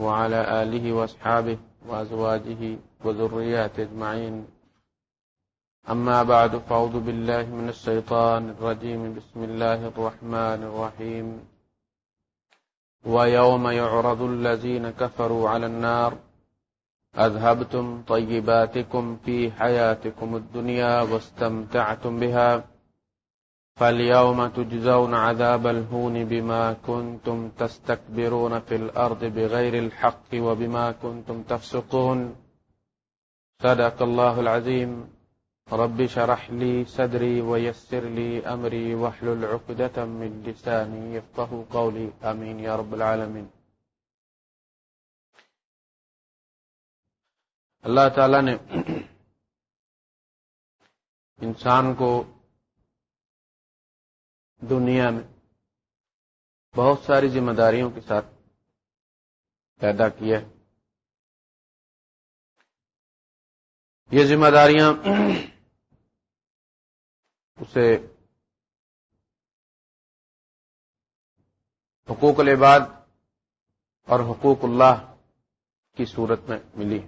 وعلى آله وأصحابه وأزواجه وذريات اجمعين أما بعد، فأعوذ بالله من الشيطان الرجيم. بسم الله الرحمن الرحيم. ويوم يعرض الذين كفروا على النار، أذهبتم طيباتكم في حياتكم الدنيا واستمتعتم بها. فاليوم تجزون عذاب الهون بما كنتم تستكبرون في الأرض بغير الحق وبما كنتم تفسقون. صدق الله العظيم. رب شرح لي صدري ويسر لي أمري وحل العقدة من لساني يفقه قولي. آمين يا رب العالمين. اللہ تعالی نے انسان کو دنیا میں بہت ساری ذمہ داریوں کے ساتھ پیدا کیا ہے۔ یہ ذمہ داریاں اسے حقوق العباد اور حقوق اللہ کی صورت میں ملی۔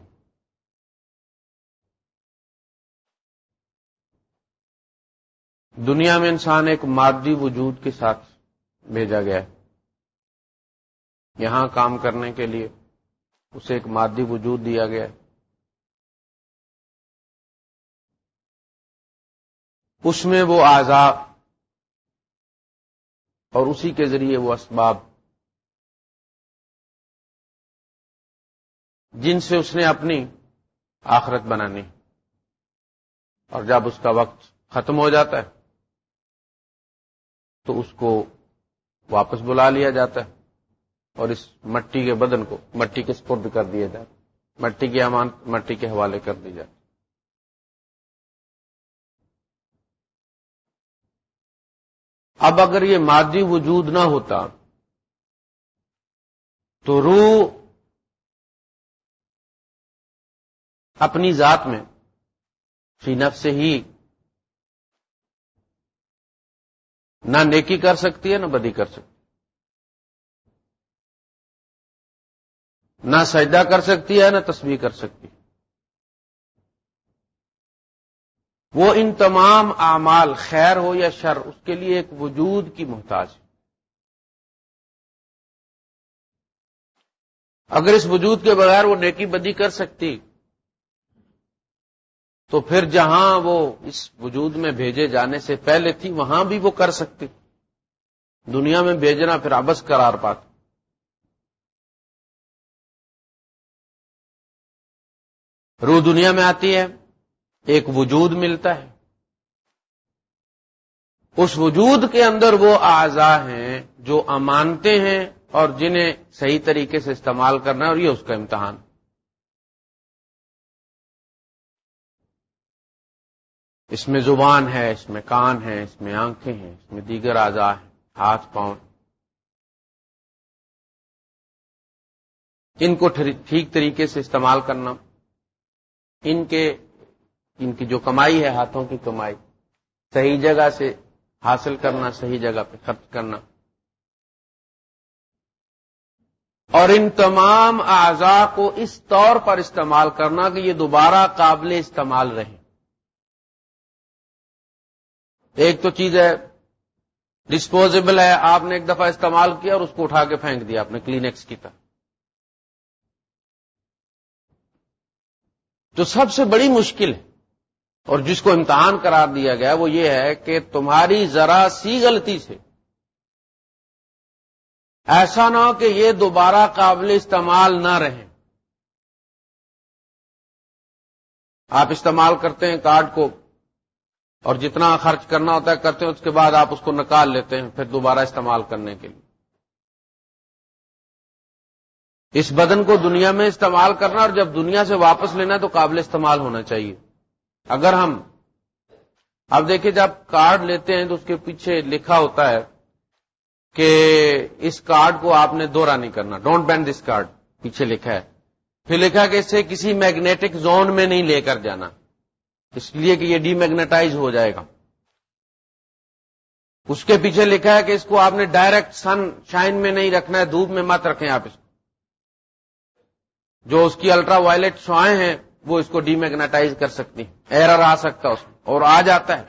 دنیا میں انسان ایک مادی وجود کے ساتھ بھیجا گیا ہے۔ یہاں کام کرنے کے لیے اسے ایک مادی وجود دیا گیا ہے۔ اس میں وہ آزاد اور اسی کے ذریعے وہ اسباب جن سے اس نے اپنی آخرت بنانی۔ اور جب اس کا وقت ختم ہو جاتا ہے تو اس کو واپس بلا لیا جاتا ہے اور اس مٹی کے بدن کو، مٹی کے سپرد کر دیا جاتا مٹی کی امان، مٹی کے حوالے کر دی جاتی۔ اب اگر یہ مادی وجود نہ ہوتا، تو روح اپنی ذات میں، فی نفس سے ہی نہ نیکی کر سکتی ہے، نہ بدی کر سکتی نہ سجدہ کر سکتی ہے، نہ تصویر کر سکتی وہ ان تمام اعمال خیر ہو یا شر، اس کے لیے ایک وجود کی محتاج ہے۔ اگر اس وجود کے بغیر وہ نیکی بدی کر سکتی تو پھر جہاں وہ اس وجود میں بھیجے جانے سے پہلے تھی، وہاں بھی وہ کر سکتی دنیا میں بھیجنا پھر آبس قرار پاتا روح دنیا میں آتی ہے، ایک وجود ملتا ہے۔ اس وجود کے اندر وہ اعضا ہیں جو امانتے ہیں اور جنہیں صحیح طریقے سے استعمال کرنا ہے، اور یہ اس کا امتحان۔ اس میں زبان ہے، اس میں کان ہے، اس میں آنکھیں ہیں، اس میں دیگر اعضاء ہیں، ہاتھ، پاؤں۔ ان کو ٹھیک طریقے سے استعمال کرنا۔ ان کے، ان کی جو کمائی ہے، ہاتھوں کی کمائی۔ صحیح جگہ سے حاصل کرنا، صحیح جگہ پہ خرچ کرنا۔ اور ان تمام اعضاء کو اس طور پر استعمال کرنا کہ یہ دوبارہ قابل استعمال رہیں۔ ایک تو چیز ہے ڈسپوزیبل ہے، آپ نے ایک دفعہ استعمال کیا اور اس کو اٹھا کے پھینک دیا آپ نے کلینکس کی طرح۔ تو سب سے بڑی مشکل ہے، اور جس کو امتحان قرار دیا گیا وہ یہ ہے کہ تمہاری ذرا سی غلطی سے، ایسا نہ ہو کہ یہ دوبارہ قابل استعمال نہ رہیں آپ استعمال کرتے ہیں کارڈ کو اور جتنا خرچ کرنا ہوتا ہے کرتے ہیں، اس کے بعد آپ اس کو نکال لیتے ہیں پھر دوبارہ استعمال کرنے کے لیے۔ اس بدن کو دنیا میں استعمال کرنا اور جب دنیا سے واپس لینا ہے تو قابل استعمال ہونا چاہیے۔ اگر ہم، اب دیکھیں جب کارڈ لیتے ہیں تو اس کے پیچھے لکھا ہوتا ہے کہ اس کارڈ کو آپ نے دورہ نہیں کرنا۔ ڈونٹ بینڈ دس کارڈ پیچھے لکھا ہے۔ پھر لکھا کہ اسے کسی میگنیٹک زون میں نہیں لے کر جانا۔ اس لیے کہ یہ ڈی میگنیٹائز ہو جائے گا۔ اس کے پیچھے لکھا ہے کہ اس کو آپ نے ڈائریکٹ سن شائن میں نہیں رکھنا ہے، دھوپ میں مت رکھیں آپ اس کو۔ جو اس کی الٹرا وائلٹ شوائیں ہیں، وہ اس کو ڈی میگنیٹائز کر سکتی ہیں۔ ایرر آ سکتا اس اور آ جاتا ہے۔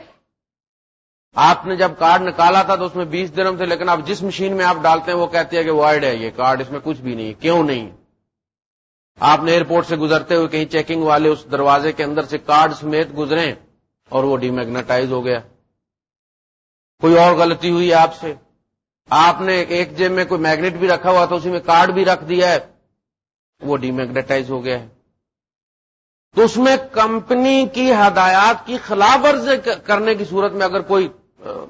آپ نے جب کارڈ نکالا تھا تو اس میں بیس درم تھے لیکن آپ جس مشین میں آپ ڈالتے ہیں، وہ کہتے ہیں کہ وائڈ ہے، یہ کارڈ اس میں کچھ بھی نہیں کیوں نہیں؟ آپ نے ایئرپورٹ سے گزرتے ہوئے کہیں چیکنگ والے اس دروازے کے اندر سے کارڈ سمیت گزرے اور وہ ڈی میگنیٹائز ہو گیا۔ کوئی اور غلطی ہوئی آپ سے؟ آپ نے ایک جیب میں کوئی میگنیٹ بھی رکھا ہوا تھا، اسی میں کارڈ بھی رکھ دیا ہے، وہ ڈی میگنیٹائز ہو گیا ہے۔ تو اس میں کمپنی کی ہدایات کی خلاف ورزی کرنے کی صورت میں اگر کوئی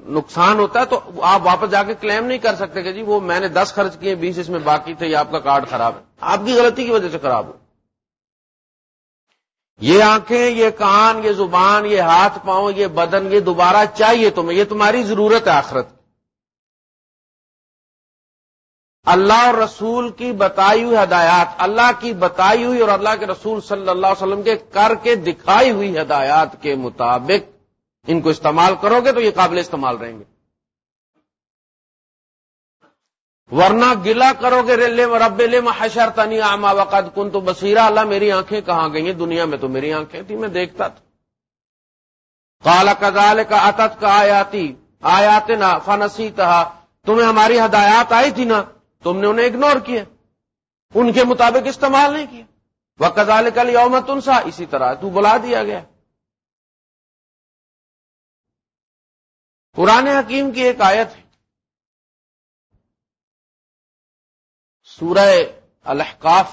نقصان ہوتا ہے تو آپ واپس جا کے کلیم نہیں کر سکتے کہ جی وہ میں نے دس خرچ کیے، بیس اس میں باقی تھے یہ آپ کا کارڈ خراب ہے۔ آپ کی غلطی کی وجہ سے خراب ہو۔ یہ آنکھیں، یہ کان، یہ زبان، یہ ہاتھ پاؤں، یہ بدن، یہ دوبارہ چاہیے تمہیں، یہ تمہاری ضرورت ہے آخرت اللہ اور رسول کی بتائی ہوئی ہدایات، اللہ کی بتائی ہوئی اور اللہ کے رسول صلی اللہ علیہ وسلم کے کر کے دکھائی ہوئی ہدایات کے مطابق ان کو استعمال کرو گے تو یہ قابل استعمال رہیں گے۔ ورنہ گلا کرو گے رب لم حشر تنی آما وقت کن تو بصیرہ اللہ میری آنکھیں کہاں گئی ہیں دنیا میں تو میری آنکھیں تھی میں دیکھتا تھا۔ کالا کزال کا اتت کا آیاتی آیات نا فنسی تمہیں ہماری ہدایات آئی تھی نا، تم نے انہیں اگنور کیا ان کے مطابق استعمال نہیں کیا وہ کزال کل یومت انسا اسی طرح تو بلا دیا گیا۔ قرآن حکیم کی ایک آیت ہے۔ سورہ الحقاف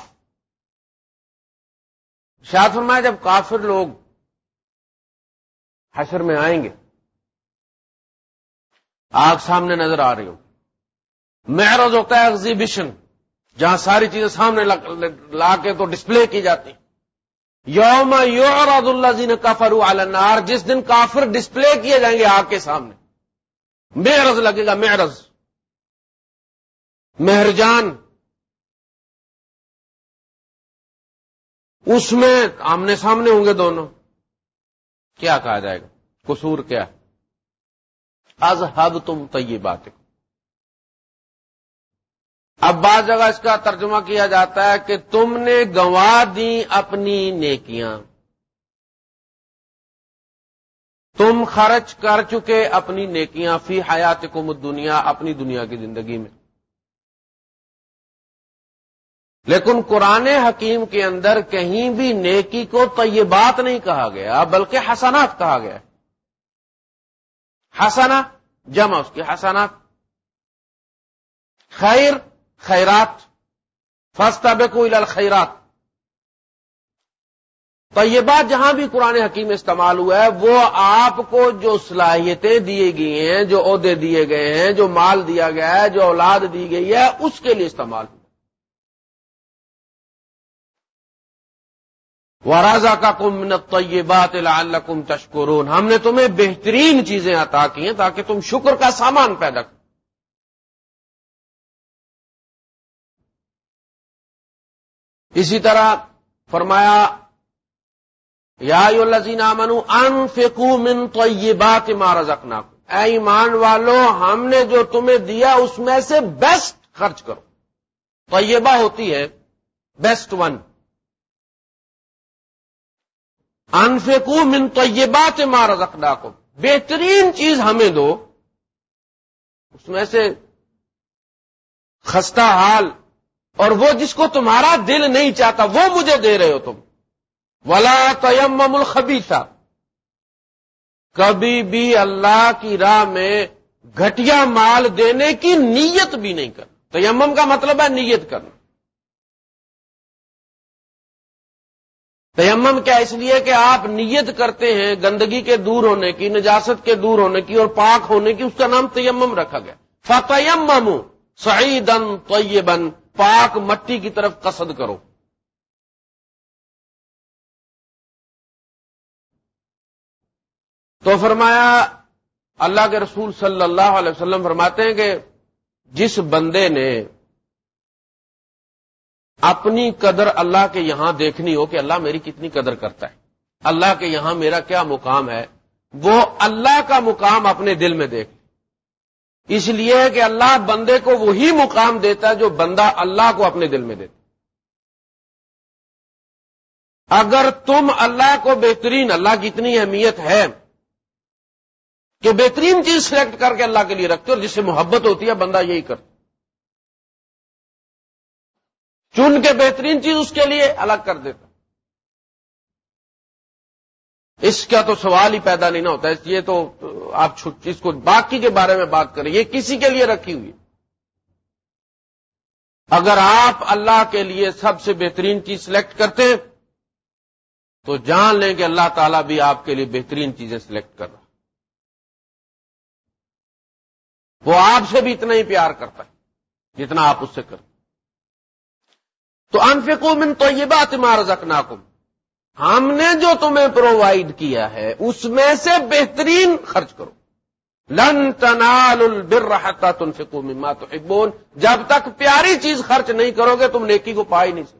شاید فرمایا جب کافر لوگ حشر میں آئیں گے، آگ سامنے نظر آ رہی ہو۔ محرض ہوتا ہے ایگزیبیشن جہاں ساری چیزیں سامنے لا کے تو ڈسپلے کی جاتی۔ یوم یعرض اللہ زین کافر النار، جس دن کافر ڈسپلے کیے جائیں گے آگ کے سامنے۔ محرض لگے گا محرض مہرجان اس میں آمنے سامنے ہوں گے دونوں۔ کیا کہا جائے گا؟ قصور کیا؟ از حد تم طیبات بات اب بعض جگہ اس کا ترجمہ کیا جاتا ہے کہ تم نے گنوا دی اپنی نیکیاں۔ تم خرچ کر چکے اپنی نیکیاں فی حیات کم دنیا اپنی دنیا کی زندگی میں۔ لیکن قرآن حکیم کے اندر کہیں بھی نیکی کو طیبات نہیں کہا گیا، بلکہ حسنات کہا گیا۔ حسنا جمع اس کی حسنات۔ خیر، خیرات۔ فستا کوئی الخیرات۔ تو یہ بات جہاں بھی قرآن حکیم استعمال ہوا ہے، وہ آپ کو جو صلاحیتیں دیے گئی ہیں، جو عہدے دیے گئے ہیں، جو مال دیا گیا ہے، جو اولاد دی گئی ہے، اس کے لیے استعمال ہوا۔ ورازا کا کم منت یہ تشکرون ہم نے تمہیں بہترین چیزیں عطا کی ہیں تاکہ تم شکر کا سامان پیدا کرو۔ اسی طرح فرمایا، یا منو ان فکو من تو یہ بات اے ایمان والو، ہم نے جو تمہیں دیا اس میں سے بیسٹ خرچ کرو۔ طیبہ ہوتی ہے بیسٹ ون انفکو من طیبات ما رزقناکم۔ بہترین چیز ہمیں دو۔ اس میں سے خستہ حال اور وہ جس کو تمہارا دل نہیں چاہتا، وہ مجھے دے رہے ہو تم۔ ولا تیم الخبیثہ کبھی بھی اللہ کی راہ میں گھٹیا مال دینے کی نیت بھی نہیں کر تیمم کا مطلب ہے نیت کرنا۔ تیمم کیا اس لیے کہ آپ نیت کرتے ہیں گندگی کے دور ہونے کی، نجاست کے دور ہونے کی اور پاک ہونے کی، اس کا نام تیمم رکھا گیا۔ فتیم سعیدن طیبن پاک مٹی کی طرف قصد کرو۔ تو فرمایا، اللہ کے رسول صلی اللہ علیہ وسلم فرماتے ہیں کہ جس بندے نے اپنی قدر اللہ کے یہاں دیکھنی ہو کہ اللہ میری کتنی قدر کرتا ہے۔ اللہ کے یہاں میرا کیا مقام ہے؟ وہ اللہ کا مقام اپنے دل میں دیکھ۔ اس لیے کہ اللہ بندے کو وہی مقام دیتا ہے جو بندہ اللہ کو اپنے دل میں دیتا اگر تم اللہ کو بہترین، اللہ کی اتنی اہمیت ہے کہ بہترین چیز سلیکٹ کر کے اللہ کے لیے رکھتے اور جس سے محبت ہوتی ہے، بندہ یہی کرتا چن کے بہترین چیز اس کے لیے الگ کر دیتا۔ اس کا تو سوال ہی پیدا نہیں نہ ہوتا، اس لیے تو آپ اس کو باقی کے بارے میں بات کریں، یہ کسی کے لیے رکھی ہوئی۔ اگر آپ اللہ کے لیے سب سے بہترین چیز سلیکٹ کرتے ہیں تو جان لیں کہ اللہ تعالیٰ بھی آپ کے لیے بہترین چیزیں سلیکٹ کر رہا۔ وہ آپ سے بھی اتنا ہی پیار کرتا ہے جتنا آپ اس سے کرتے۔ تو انفقو من تو یہ بات مار ہم نے جو تمہیں پرووائڈ کیا ہے، اس میں سے بہترین خرچ کرو۔ لن تنال البر رہتا تنفقو مما تو جب تک پیاری چیز خرچ نہیں کرو گے تم نیکی کو پا ہی نہیں سکتے۔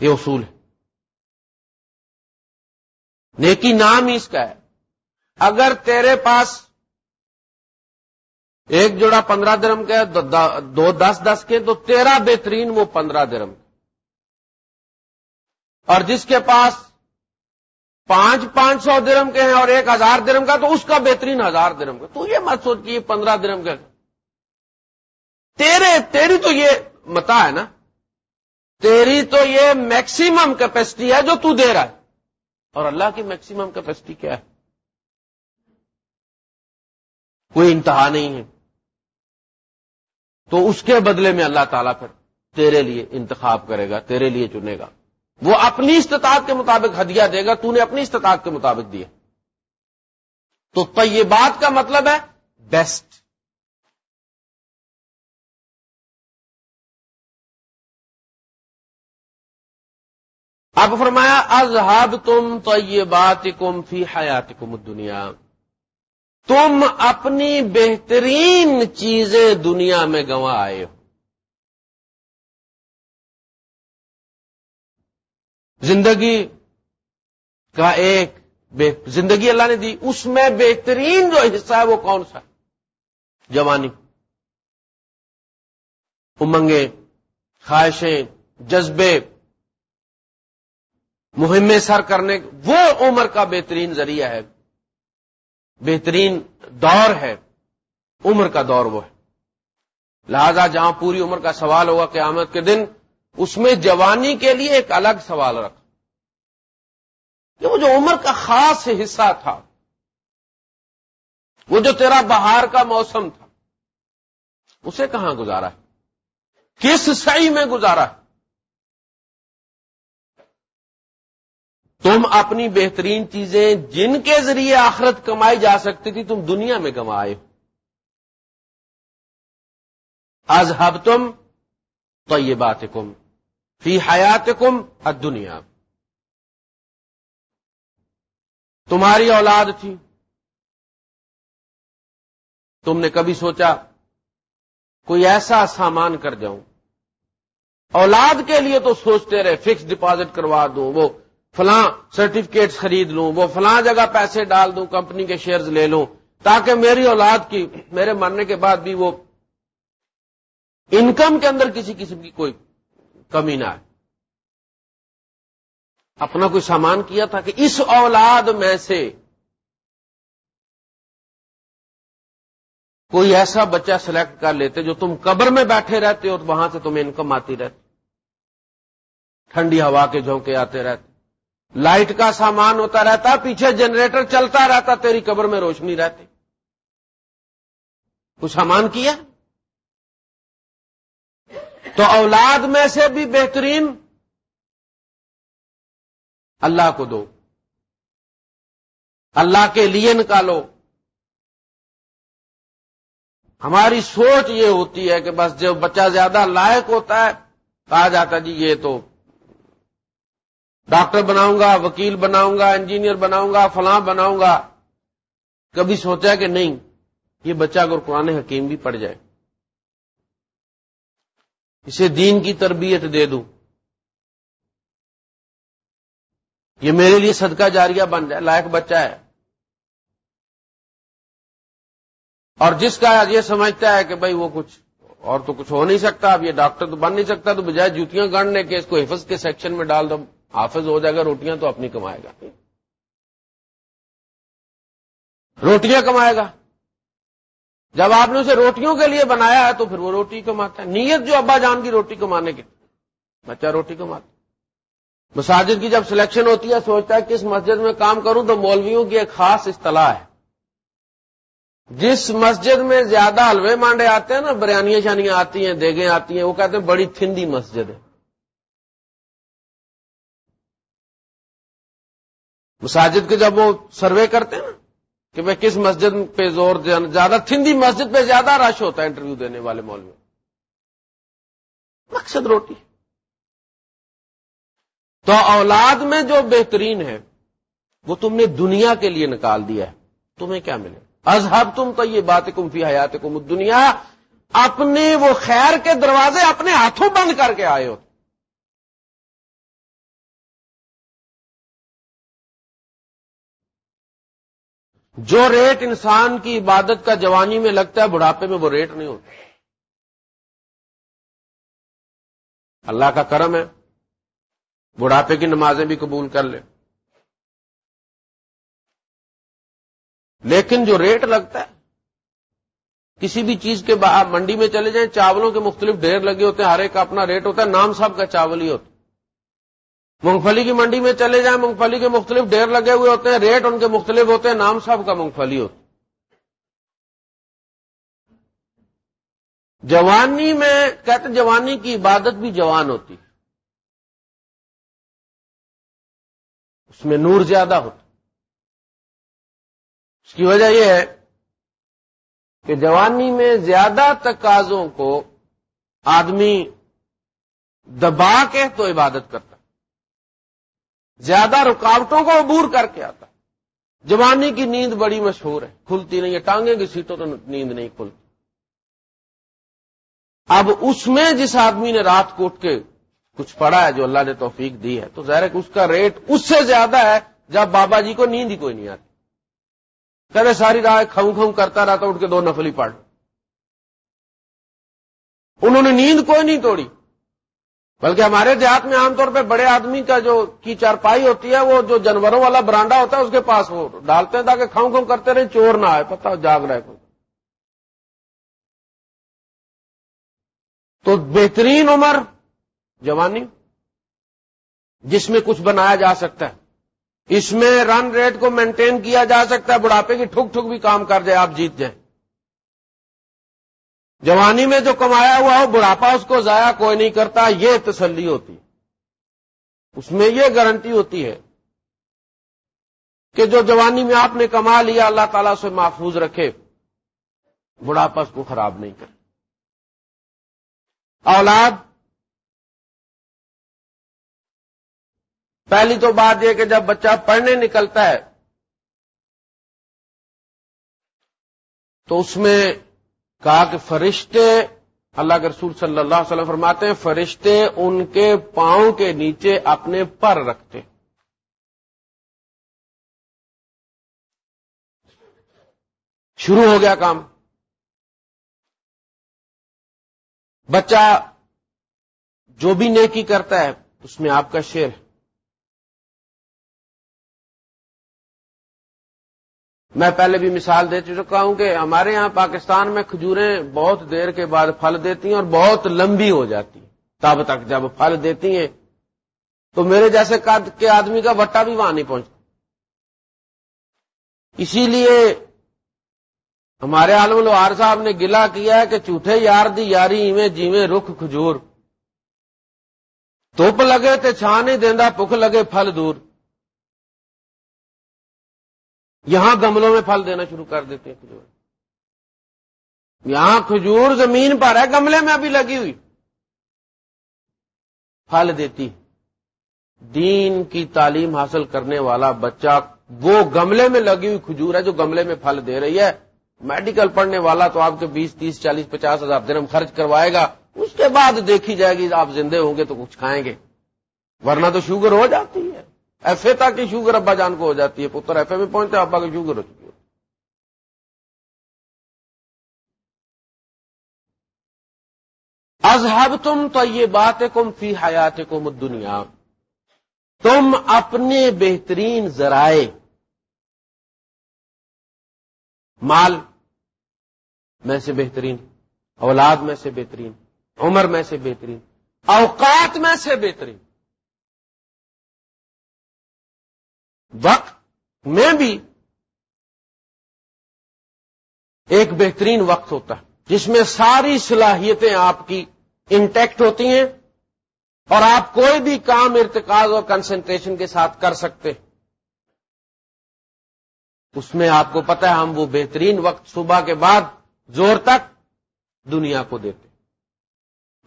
یہ اصول ہے۔ نیکی نام ہی اس کا ہے۔ اگر تیرے پاس ایک جوڑا پندرہ درم کا ہے، دو دس دس کے تو تیرا بہترین وہ پندرہ درم۔ اور جس کے پاس پانچ پانچ سو درم کے ہیں اور ایک ہزار درم کا، تو اس کا بہترین ہزار درم کا۔ تو یہ مت سوچ کہ یہ پندرہ درم کا۔ تیرے، تیری تو یہ متا ہے نا۔ تیری تو یہ میکسیمم کیپیسٹی ہے جو تو دے رہا ہے۔ اور اللہ کی میکسیمم کیپیسٹی کیا ہے؟ کوئی انتہا نہیں ہے۔ تو اس کے بدلے میں اللہ تعالیٰ پھر تیرے لیے انتخاب کرے گا، تیرے لیے چنے گا۔ وہ اپنی استطاعت کے مطابق ہدیہ دے گا، تو نے اپنی استطاعت کے مطابق دیا۔ تو طیبات کا مطلب ہے بیسٹ اب فرمایا ازہب تم طیبات کم فی حیات کم دنیا تم اپنی بہترین چیزیں دنیا میں گنوا آئے ہو۔ زندگی کا ایک زندگی اللہ نے دی، اس میں بہترین جو حصہ ہے وہ کون سا؟ جوانی۔ امنگیں، خواہشیں، جذبے، مہمیں سر کرنے، وہ عمر کا بہترین ذریعہ ہے۔ بہترین دور ہے، عمر کا دور وہ ہے۔ لہذا جہاں پوری عمر کا سوال ہوگا قیامت کے دن، اس میں جوانی کے لیے ایک الگ سوال رکھ۔ کہ وہ جو عمر کا خاص حصہ تھا، وہ جو تیرا بہار کا موسم تھا، اسے کہاں گزارا ہے؟ کس صحیح میں گزارا ہے؟ تم اپنی بہترین چیزیں جن کے ذریعے آخرت کمائی جا سکتی تھی، تم دنیا میں کمائے آج ہب تم تو یہ بات کم فی حیات کم دنیا تمہاری اولاد تھی۔ تم نے کبھی سوچا، کوئی ایسا سامان کر جاؤں۔ اولاد کے لیے تو سوچتے رہے فکس ڈپازٹ کروا دوں، وہ فلاں سرٹیفکیٹ خرید لوں، وہ فلاں جگہ پیسے ڈال دوں کمپنی کے شیئرز لے لوں، تاکہ میری اولاد کی، میرے مرنے کے بعد بھی وہ انکم کے اندر کسی قسم کی کوئی کمی نہ آئے۔ اپنا کوئی سامان کیا تھا کہ اس اولاد میں سے کوئی ایسا بچہ سلیکٹ کر لیتے جو تم قبر میں بیٹھے رہتے ہو تو وہاں سے تمہیں انکم آتی رہتی۔ ٹھنڈی ہوا کے جھونکے آتے رہتے۔ لائٹ کا سامان ہوتا رہتا، پیچھے جنریٹر چلتا رہتا، تیری قبر میں روشنی رہتی۔ کچھ سامان کیا؟ تو اولاد میں سے بھی بہترین اللہ کو دو۔ اللہ کے لیے نکالو۔ ہماری سوچ یہ ہوتی ہے کہ بس جب بچہ زیادہ لائق ہوتا ہے، کہا جاتا جی یہ تو ڈاکٹر بناؤں گا، وکیل بناؤں گا، انجینئر بناؤں گا، فلاں بناؤں گا۔ کبھی سوچا کہ نہیں، یہ بچہ اگر قرآن حکیم بھی پڑ جائے۔ اسے دین کی تربیت دے دوں۔ یہ میرے لیے صدقہ جاریہ بن جائے، لائق بچہ ہے۔ اور جس کا یہ سمجھتا ہے کہ بھائی وہ کچھ اور تو کچھ ہو نہیں سکتا، اب یہ ڈاکٹر تو بن نہیں سکتا، تو بجائے جوتیاں گاڑنے کے اس کو حفظ کے سیکشن میں ڈال دو۔ حافظ ہو جائے گا، روٹیاں تو اپنی کمائے گا۔ روٹیاں کمائے گا۔ جب آپ نے اسے روٹیوں کے لیے بنایا ہے تو پھر وہ روٹی کماتا ہے۔ نیت جو ابا جان کی روٹی کمانے کی۔ بچہ روٹی کماتا مساجد کی جب سلیکشن ہوتی ہے، سوچتا ہے کس مسجد میں کام کروں تو مولویوں کی ایک خاص اصطلاح ہے۔ جس مسجد میں زیادہ حلوے مانڈے آتے ہیں نا، بریانیاں شانیاں آتی ہیں، دیگیں آتی ہیں، وہ کہتے ہیں بڑی تھندی مسجد ہے۔ مساجد کے جب وہ سروے کرتے ہیں نا کہ میں کس مسجد پہ زور زیادہ، تھندی مسجد پہ زیادہ رش ہوتا ہے انٹرویو دینے والے مول میں مقصد روٹی۔ تو اولاد میں جو بہترین ہے، وہ تم نے دنیا کے لیے نکال دیا ہے۔ تمہیں کیا ملے؟ ازہب تم تو یہ بات کم فی حیات کم دنیا اپنے وہ خیر کے دروازے اپنے ہاتھوں بند کر کے آئے ہوتے جو ریٹ انسان کی عبادت کا جوانی میں لگتا ہے، بڑھاپے میں وہ ریٹ نہیں ہوتا۔ اللہ کا کرم ہے۔ بڑھاپے کی نمازیں بھی قبول کر لے۔ لیکن جو ریٹ لگتا ہے، کسی بھی چیز کے منڈی میں چلے جائیں، چاولوں کے مختلف ڈھیر لگے ہوتے ہیں، ہر ایک کا اپنا ریٹ ہوتا ہے، نام صاحب کا چاول ہی ہوتا ہے۔ مونگ پھلی کی منڈی میں چلے جائیں مونگ پھلی کے مختلف ڈھیر لگے ہوئے ہوتے ہیں، ریٹ ان کے مختلف ہوتے ہیں، نام صاحب کا مونگ پھلی ہوتا جوانی میں، کہتے جوانی کی عبادت بھی جوان ہوتی اس میں نور زیادہ ہوتا اس کی وجہ یہ ہے کہ جوانی میں زیادہ تقاضوں کو آدمی دبا کے تو عبادت کرتا زیادہ رکاوٹوں کو عبور کر کے آتا جوانی کی نیند بڑی مشہور ہے، کھلتی نہیں ہے، ٹانگیں کی سیٹوں تو نیند نہیں کھلتی۔ اب اس میں جس آدمی نے رات کو اٹھ کے کچھ پڑھا ہے، جو اللہ نے توفیق دی ہے، تو ظاہر ہے کہ اس کا ریٹ اس سے زیادہ ہے جب بابا جی کو نیند ہی کوئی نہیں آتی۔ کہتے ساری رات کھوں کھوں کرتا رہتا اٹھ کے دو نفلی پڑھ۔ انہوں نے نیند کوئی نہیں توڑی۔ بلکہ ہمارے دیہات میں عام طور پہ بڑے آدمی کا جو کی چارپائی ہوتی ہے، وہ جو جانوروں والا برانڈا ہوتا ہے، اس کے پاس وہ ڈالتے ہیں تاکہ کھاؤں کھاؤں کرتے رہے چور نہ آئے، پتہ جاگ رہے کوئی۔ تو بہترین عمر جوانی، جس میں کچھ بنایا جا سکتا ہے۔ اس میں رن ریٹ کو مینٹین کیا جا سکتا ہے، بڑھاپے کی ٹھک ٹھک بھی کام کر جائے، آپ جیت جائیں۔ جوانی میں جو کمایا ہوا ہو، بڑھاپا اس کو ضائع کوئی نہیں کرتا، یہ تسلی ہوتی اس میں یہ گارنٹی ہوتی ہے کہ جو جوانی میں آپ نے کما لیا، اللہ تعالیٰ سے محفوظ رکھے، بڑھاپا اس کو خراب نہیں کرے۔ اولاد، پہلی تو بات یہ کہ جب بچہ پڑھنے نکلتا ہے، تو اس میں کہا کہ فرشتے، اللہ کے رسول صلی اللہ علیہ وسلم فرماتے ہیں، فرشتے ان کے پاؤں کے نیچے اپنے پر رکھتے شروع ہو گیا کام۔ بچہ جو بھی نیکی کرتا ہے، اس میں آپ کا شیر ہے۔ میں پہلے بھی مثال دے چکا ہوں کہ ہمارے یہاں پاکستان میں کھجوریں بہت دیر کے بعد پھل دیتی ہیں اور بہت لمبی ہو جاتی ہیں۔ تب تک جب پھل دیتی ہیں، تو میرے جیسے قد کے آدمی کا وٹا بھی وہاں نہیں پہنچتا۔ اسی لیے ہمارے عالم الوار صاحب نے گلا کیا ہے کہ جھوٹے یار دی یاری ایویں جیویں رخ کھجور۔ توپ لگے تے چھان نہیں دینا پک لگے پھل دور۔ یہاں گملوں میں پھل دینا شروع کر دیتے ہیں کھجور۔ یہاں کھجور زمین پر ہے، گملے میں ابھی لگی ہوئی۔ پھل دیتی دین کی تعلیم حاصل کرنے والا بچہ وہ گملے میں لگی ہوئی کھجور ہے جو گملے میں پھل دے رہی ہے۔ میڈیکل پڑھنے والا تو آپ کے بیس، تیس، چالیس، پچاس ہزار درم خرچ کروائے گا۔ اس کے بعد دیکھی جائے گی، آپ زندے ہوں گے تو کچھ کھائیں گے۔ ورنہ تو شوگر ہو جاتی ہے۔ ایف اے تک کی شوگر ابا جان کو ہو جاتی ہے، پتر ایف اے میں پہنچتے ابا کی شوگر ہو چکی ہے۔ ازہب تم تو یہ بات کم فی حیات کم دنیا تم اپنے بہترین ذرائع، مال میں سے بہترین، اولاد میں سے بہترین، عمر میں سے بہترین، اوقات میں سے بہترین وقت میں بھی ایک بہترین وقت ہوتا ہے، جس میں ساری صلاحیتیں آپ کی انٹیکٹ ہوتی ہیں اور آپ کوئی بھی کام ارتکاز اور کنسنٹریشن کے ساتھ کر سکتے اس میں آپ کو پتا ہے، ہم وہ بہترین وقت صبح کے بعد زور تک دنیا کو دیتے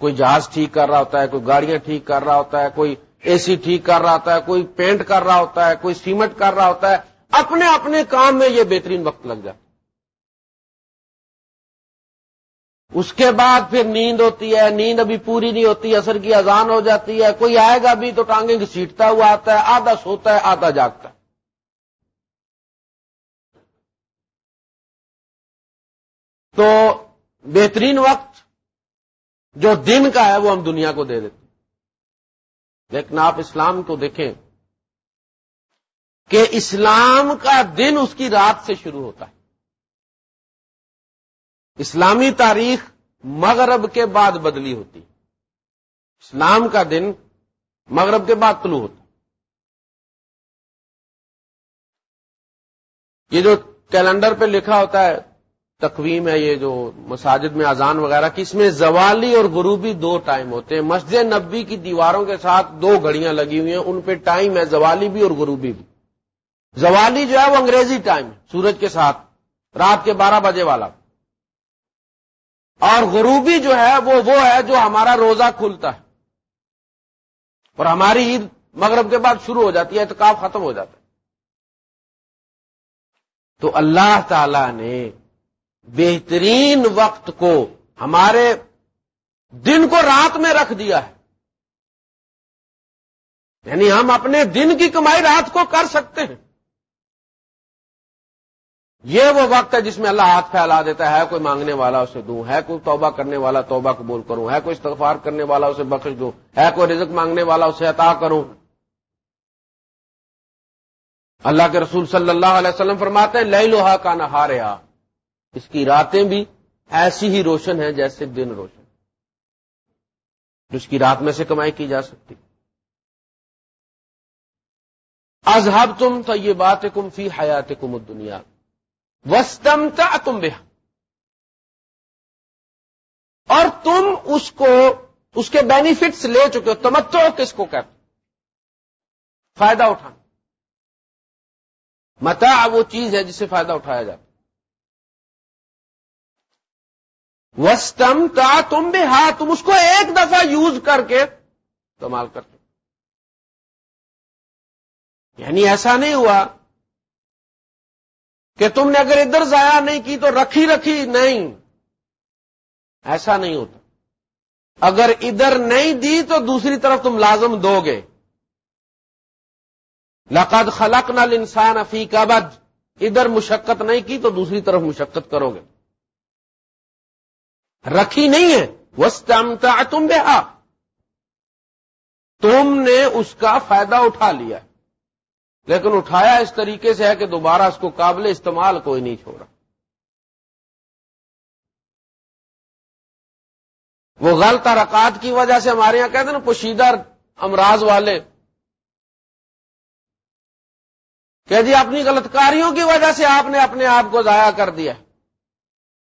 کوئی جہاز ٹھیک کر رہا ہوتا ہے، کوئی گاڑیاں ٹھیک کر رہا ہوتا ہے، کوئی اے سی ٹھیک کر رہا ہوتا ہے، کوئی پینٹ کر رہا ہوتا ہے، کوئی سیمنٹ کر رہا ہوتا ہے، اپنے اپنے کام میں یہ بہترین وقت لگ جاتا اس کے بعد پھر نیند ہوتی ہے، نیند ابھی پوری نہیں ہوتی اثر کی اذان ہو جاتی ہے، کوئی آئے گا بھی تو ٹانگیں گھسیٹتا ہوا آتا ہے، آدھا سوتا ہے، آدھا جاگتا ہے۔ تو بہترین وقت جو دن کا ہے وہ ہم دنیا کو دے دیتے لیکن آپ اسلام کو دیکھیں کہ اسلام کا دن اس کی رات سے شروع ہوتا ہے۔ اسلامی تاریخ مغرب کے بعد بدلی ہوتی۔ اسلام کا دن مغرب کے بعد طلوع ہوتا۔ یہ جو کیلنڈر پہ لکھا ہوتا ہے تقویم ہے یہ جو مساجد میں اذان وغیرہ کی، اس میں زوالی اور غروبی دو ٹائم ہوتے ہیں۔ مسجد نبی کی دیواروں کے ساتھ دو گھڑیاں لگی ہوئی ہیں، ان پہ ٹائم ہے، زوالی بھی اور غروبی بھی۔ زوالی جو ہے وہ انگریزی ٹائم، سورج کے ساتھ، رات کے بارہ بجے والا۔ اور غروبی جو ہے وہ وہ ہے جو ہمارا روزہ کھلتا ہے۔ اور ہماری عید مغرب کے بعد شروع ہو جاتی ہے، اعتکاف ختم ہو جاتا ہے۔ تو اللہ تعالی نے بہترین وقت کو ہمارے دن کو رات میں رکھ دیا ہے۔ یعنی ہم اپنے دن کی کمائی رات کو کر سکتے ہیں۔ یہ وہ وقت ہے جس میں اللہ ہاتھ پھیلا دیتا ہے، کوئی مانگنے والا اسے دوں، ہے کوئی توبہ کرنے والا توبہ قبول کروں، ہے کوئی استغفار کرنے والا اسے بخش دوں، ہے کوئی رزق مانگنے والا اسے عطا کروں۔ اللہ کے رسول صلی اللہ علیہ وسلم فرماتے ہیں لئی لوہا کا نہاریا اس کی راتیں بھی ایسی ہی روشن ہیں جیسے دن روشن جس کی رات میں سے کمائی کی جا سکتی۔ ازہب تم تو یہ بات کم فی حیات کم دنیا وسطم تم بے اور تم اس کو، اس کے بینیفٹس لے چکے ہو تمتو کس کو کہتے فائدہ اٹھانا۔ متا وہ چیز ہے جس سے فائدہ اٹھایا جاتا وسطم تا تم بھی ہاں تم اس کو ایک دفعہ یوز کر کے استعمال کرتے یعنی ایسا نہیں ہوا کہ تم نے اگر ادھر ضائع نہیں کی تو رکھی رکھی نہیں۔ ایسا نہیں ہوتا۔ اگر ادھر نہیں دی تو دوسری طرف تم لازم دو گے۔ لقد خلق نل انسان افی کا ادھر مشقت نہیں کی تو دوسری طرف مشقت کرو گے۔ رکھی نہیں ہے۔ وسطمتا تم بے تم نے اس کا فائدہ اٹھا لیا لیکن اٹھایا اس طریقے سے ہے کہ دوبارہ اس کو قابل استعمال کوئی نہیں چھوڑا۔ وہ غلط ارکات کی وجہ سے ہمارے یہاں کہتے ہیں نا، پوشیدہ امراض والے۔ کہ جی اپنی غلط کاریوں کی وجہ سے آپ نے اپنے آپ کو ضائع کر دیا۔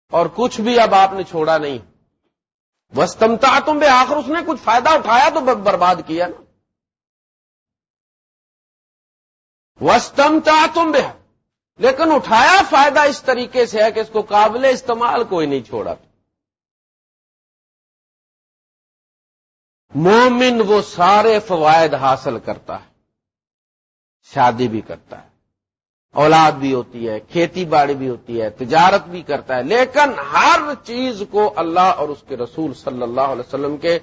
اور کچھ بھی اب آپ نے چھوڑا نہیں۔ وسطمتا تم بے آخر اس نے کچھ فائدہ اٹھایا تو برباد کیا نا۔ وسطمتا تم بے لیکن اٹھایا فائدہ اس طریقے سے ہے کہ اس کو قابل استعمال کوئی نہیں چھوڑا۔ مومن وہ سارے فوائد حاصل کرتا ہے، شادی بھی کرتا ہے۔ اولاد بھی ہوتی ہے، کھیتی باڑی بھی ہوتی ہے، تجارت بھی کرتا ہے، لیکن ہر چیز کو اللہ اور اس کے رسول صلی اللہ علیہ وسلم کے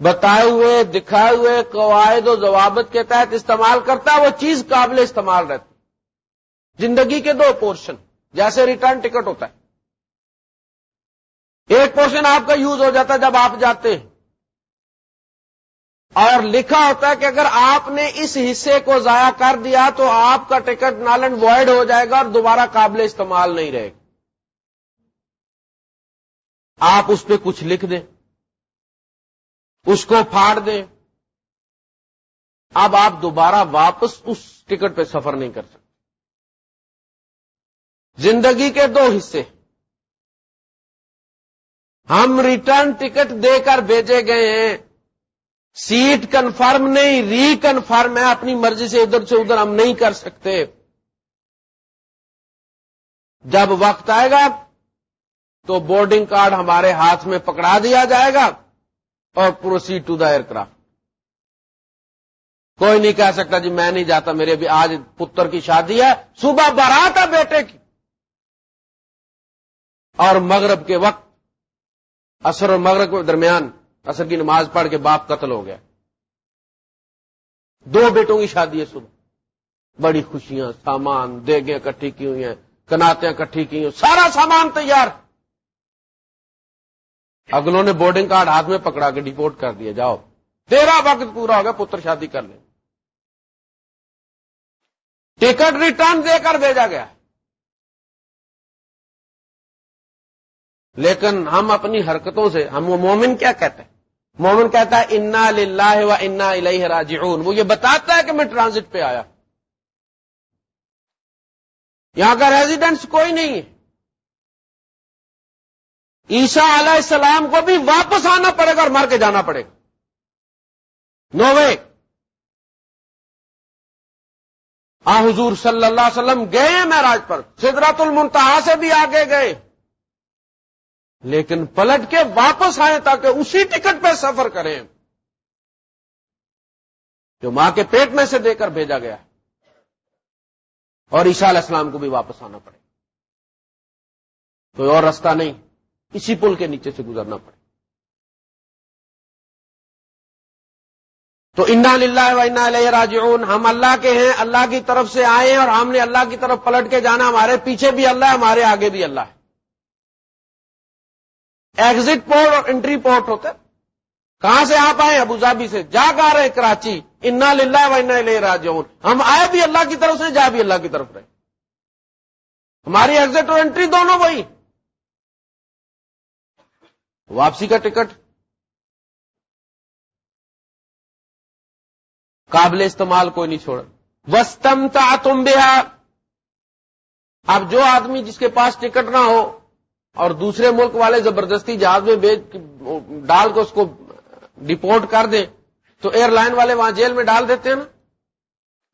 بتائے ہوئے، دکھائے ہوئے قواعد و ضوابط کے تحت استعمال کرتا ہے، وہ چیز قابل استعمال رہتی زندگی کے دو پورشن، جیسے ریٹرن ٹکٹ ہوتا ہے۔ ایک پورشن آپ کا یوز ہو جاتا ہے جب آپ جاتے ہیں۔ اور لکھا ہوتا ہے کہ اگر آپ نے اس حصے کو ضائع کر دیا تو آپ کا ٹکٹ نال اینڈ وائڈ ہو جائے گا اور دوبارہ قابل استعمال نہیں رہے گا۔ آپ اس پہ کچھ لکھ دیں، اس کو پھاڑ دیں۔ اب آپ دوبارہ واپس اس ٹکٹ پہ سفر نہیں کر سکتے۔ زندگی کے دو حصے۔ ہم ریٹرن ٹکٹ دے کر بھیجے گئے ہیں۔ سیٹ کنفرم نہیں ری کنفرم ہے، اپنی مرضی سے ادھر سے ادھر ہم نہیں کر سکتے۔ جب وقت آئے گا تو بورڈنگ کارڈ ہمارے ہاتھ میں پکڑا دیا جائے گا اور proceed to the aircraft کوئی نہیں کہہ سکتا جی میں نہیں جاتا، میرے بھی آج پتر کی شادی ہے، صبح بارات ہے بیٹے کی۔ اور مغرب کے وقت، اثر اور مغرب کے درمیان اصل کی نماز پڑھ کے باپ قتل ہو گیا۔ دو بیٹوں کی شادی ہے صبح۔ بڑی خوشیاں، سامان دیگیں کٹھی کی ہوئی ہیں کناتیں کٹھی کی ہوئی سارا سامان تیار۔ اگلوں نے بورڈنگ کارڈ ہاتھ میں پکڑا کے ڈپورٹ کر دیا، جاؤ۔ تیرا وقت پورا ہو گیا، پتر شادی کر لیں ٹکٹ ریٹرن دے کر بھیجا گیا۔ لیکن ہم اپنی حرکتوں سے، ہم وہ مومن کیا کہتے ہیں؟ مومن کہتا ہے، انا للہ و انا الہ راجعون. وہ یہ بتاتا ہے کہ میں ٹرانزٹ پہ آیا یہاں کا ریزیڈنس کوئی نہیں ہے۔ عیسا علیہ السلام کو بھی واپس آنا پڑے گا اور مر کے جانا پڑے گا۔ نوے آ حضور صلی اللہ علیہ وسلم گئے ہیں مہاراج پر۔ سدرات المنتہا سے بھی آگے گئے۔ لیکن پلٹ کے واپس آئے تاکہ اسی ٹکٹ پہ سفر کریں۔ جو ماں کے پیٹ میں سے دے کر بھیجا گیا۔ اور عیسیٰ علیہ السلام کو بھی واپس آنا پڑے۔ کوئی اور رستہ نہیں، اسی پل کے نیچے سے گزرنا پڑے۔ تو انا للہ و انا علیہ راجعون۔ ہم اللہ کے ہیں، اللہ کی طرف سے آئے اور ہم نے اللہ کی طرف پلٹ کے جانا۔ ہمارے پیچھے بھی اللہ ہے، ہمارے آگے بھی اللہ ہے۔ ایگزٹ پورٹ اور انٹری پورٹ ہوتا ہے۔ کہاں سے آپ آئے؟ ابو ظہبی سے۔ جا آ رہے کراچی۔ انا للہ و انا لے راجعون۔ ہم آئے بھی اللہ کی طرف سے، جا بھی اللہ کی طرف رہے۔ ہماری ایگزٹ اور انٹری دونوں وہی۔ واپسی کا ٹکٹ۔ قابل استعمال کوئی نہیں چھوڑا۔ وسطم تا تم اب جو آدمی جس کے پاس ٹکٹ نہ ہو اور دوسرے ملک والے زبردستی جہاز میں بیچ ڈال کے اس کو ڈپورٹ کر دیں، تو ایئر لائن والے وہاں جیل میں ڈال دیتے ہیں نا۔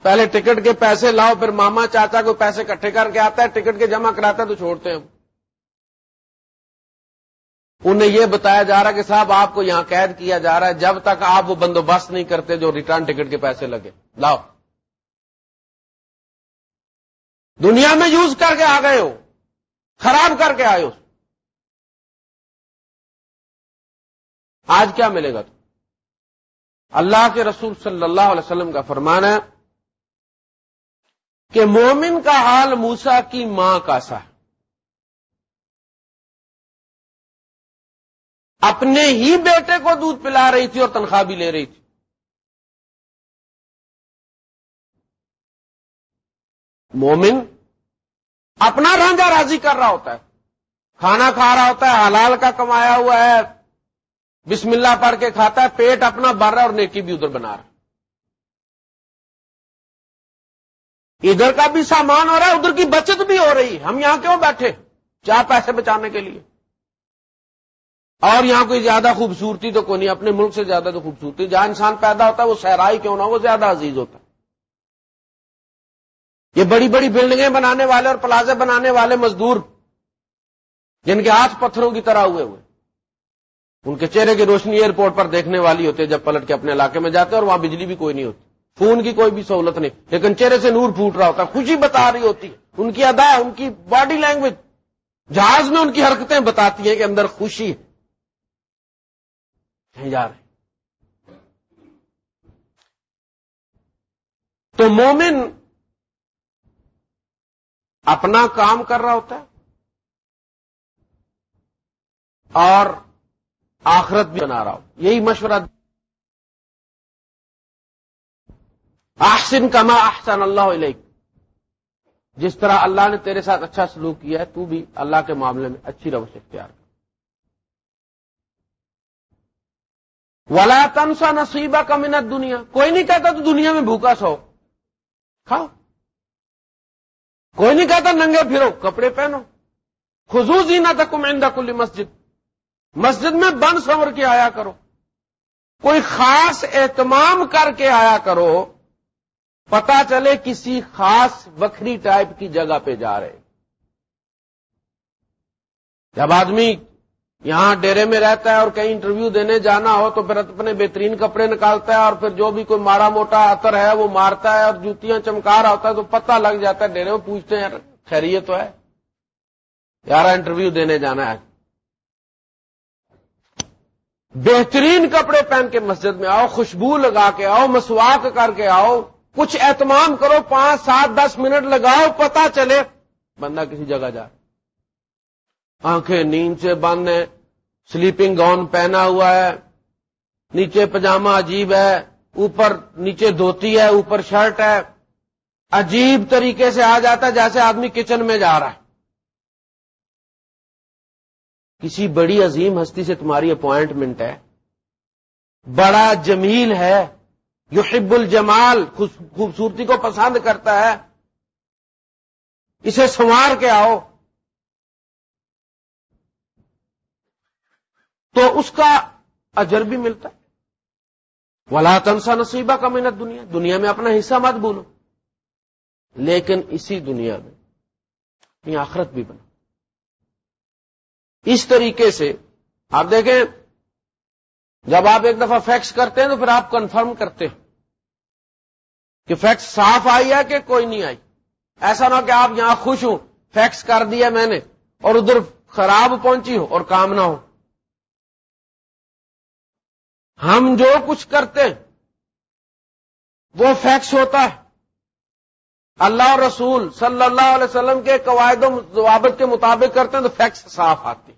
پہلے ٹکٹ کے پیسے لاؤ، پھر ماما چاچا کو پیسے کٹھے کر کے آتا ہے، ٹکٹ کے جمع کراتا ہے تو چھوڑتے ہیں انہیں یہ بتایا جا رہا کہ صاحب آپ کو یہاں قید کیا جا رہا ہے، جب تک آپ وہ بندوبست نہیں کرتے جو ریٹرن ٹکٹ کے پیسے لگے۔ لاؤ۔ دنیا میں یوز کر کے آ گئے ہو، خراب کر کے آئے ہو۔ آج کیا ملے گا تو اللہ کے رسول صلی اللہ علیہ وسلم کا فرمان ہے کہ مومن کا حال موسا کی ماں کا سا ہے۔ اپنے ہی بیٹے کو دودھ پلا رہی تھی اور تنخواہ بھی لے رہی تھی۔ مومن اپنا رانجا راضی کر رہا ہوتا ہے۔ کھانا کھا رہا ہوتا ہے، حلال کا کمایا ہوا ہے۔ بسم اللہ پڑھ کے کھاتا ہے، پیٹ اپنا بھر رہا اور نیکی بھی ادھر بنا رہا ادھر کا بھی سامان ہو رہا ہے، ادھر کی بچت بھی ہو رہی ہے۔ ہم یہاں کیوں بیٹھے؟ چار پیسے بچانے کے لیے۔ اور یہاں کوئی زیادہ خوبصورتی تو کوئی نہیں، اپنے ملک سے زیادہ تو خوبصورتی۔ جہاں انسان پیدا ہوتا ہے، وہ صحرائی کیوں نہ وہ زیادہ عزیز ہوتا ہے۔ یہ بڑی بڑی بلڈنگیں بنانے والے اور پلازے بنانے والے مزدور، جن کے ہاتھ پتھروں کی طرح ہوئے ہوئے۔ ان کے چہرے کی روشنی ایئرپورٹ پر دیکھنے والی ہوتی ہے جب پلٹ کے اپنے علاقے میں جاتے اور وہاں بجلی بھی کوئی نہیں ہوتی۔ فون کی کوئی بھی سہولت نہیں۔ لیکن چہرے سے نور پھوٹ رہا ہوتا خوشی بتا رہی ہوتی ان کی ادا، ان کی باڈی لینگویج۔ جہاز میں ان کی حرکتیں بتاتی ہیں کہ اندر خوشی ہے۔ جا رہے تو مومن اپنا کام کر رہا ہوتا ہے اور آخرت بھی بنا رہا ہو یہی مشورہ آحسن کما احسن اللہ علیہ جس طرح اللہ نے تیرے ساتھ اچھا سلوک کیا ہے، تو بھی اللہ کے معاملے میں اچھی روش اختیار۔ کر ولا تنسا نصیبہ کا منت دنیا کوئی نہیں کہتا تو دنیا میں بھوکا سو۔ کھاؤ۔ کوئی نہیں کہتا ننگے پھرو، کپڑے پہنو۔ خزوزی نہ تک مہندہ کلی مسجد۔ مسجد میں بند سنور کے آیا کرو۔ کوئی خاص اہتمام کر کے آیا کرو، پتا چلے کسی خاص وکری ٹائپ کی جگہ پہ جا رہے۔ جب آدمی یہاں ڈیرے میں رہتا ہے اور کہیں انٹرویو دینے جانا ہو تو پھر اپنے بہترین کپڑے نکالتا ہے اور پھر جو بھی کوئی مارا موٹا اتر ہے وہ مارتا ہے اور جوتیاں چمکا رہا ہوتا ہے تو پتہ لگ جاتا ہے ڈیرے میں پوچھتے ہیں، خیریت تو ہے۔ یارہ انٹرویو دینے جانا ہے۔ بہترین کپڑے پہن کے مسجد میں آؤ، خوشبو لگا کے آؤ، مسواک کر کے آؤ، کچھ اہتمام کرو، پانچ، سات، دس منٹ لگاؤ پتا چلے، بندہ کسی جگہ جائے آنکھیں نیند سے بند ہیں سلیپنگ گاؤن پہنا ہوا ہے، نیچے پجامہ عجیب ہے، اوپر نیچے دھوتی ہے، اوپر شرٹ ہے۔ عجیب طریقے سے آ جاتا ہے جیسے آدمی کچن میں جا رہا ہے۔ کسی بڑی عظیم ہستی سے تمہاری اپوائنٹمنٹ ہے۔ بڑا جمیل ہے۔ یحب الجمال خوبصورتی کو پسند کرتا ہے۔ اسے سنوار کے آؤ۔ تو اس کا اجر بھی ملتا ہے۔ ولا تنسا نصیبہ کا محنت دنیا دنیا میں اپنا حصہ مت بولو لیکن اسی دنیا میں۔ اپنی آخرت بھی بنا۔ اس طریقے سے آپ دیکھیں، جب آپ ایک دفعہ فیکس کرتے ہیں تو پھر آپ کنفرم کرتے ہیں کہ فیکس صاف آئی ہے کہ کوئی نہیں آئی۔ ایسا نہ کہ آپ یہاں خوش ہوں، فیکس کر دیا میں نے اور ادھر خراب پہنچی ہو اور کام نہ ہو۔ ہم جو کچھ کرتے ہیں، وہ فیکس ہوتا ہے۔ اللہ رسول صلی اللہ علیہ وسلم کے قواعد و ضوابط کے مطابق کرتے ہیں تو فیکس صاف آتی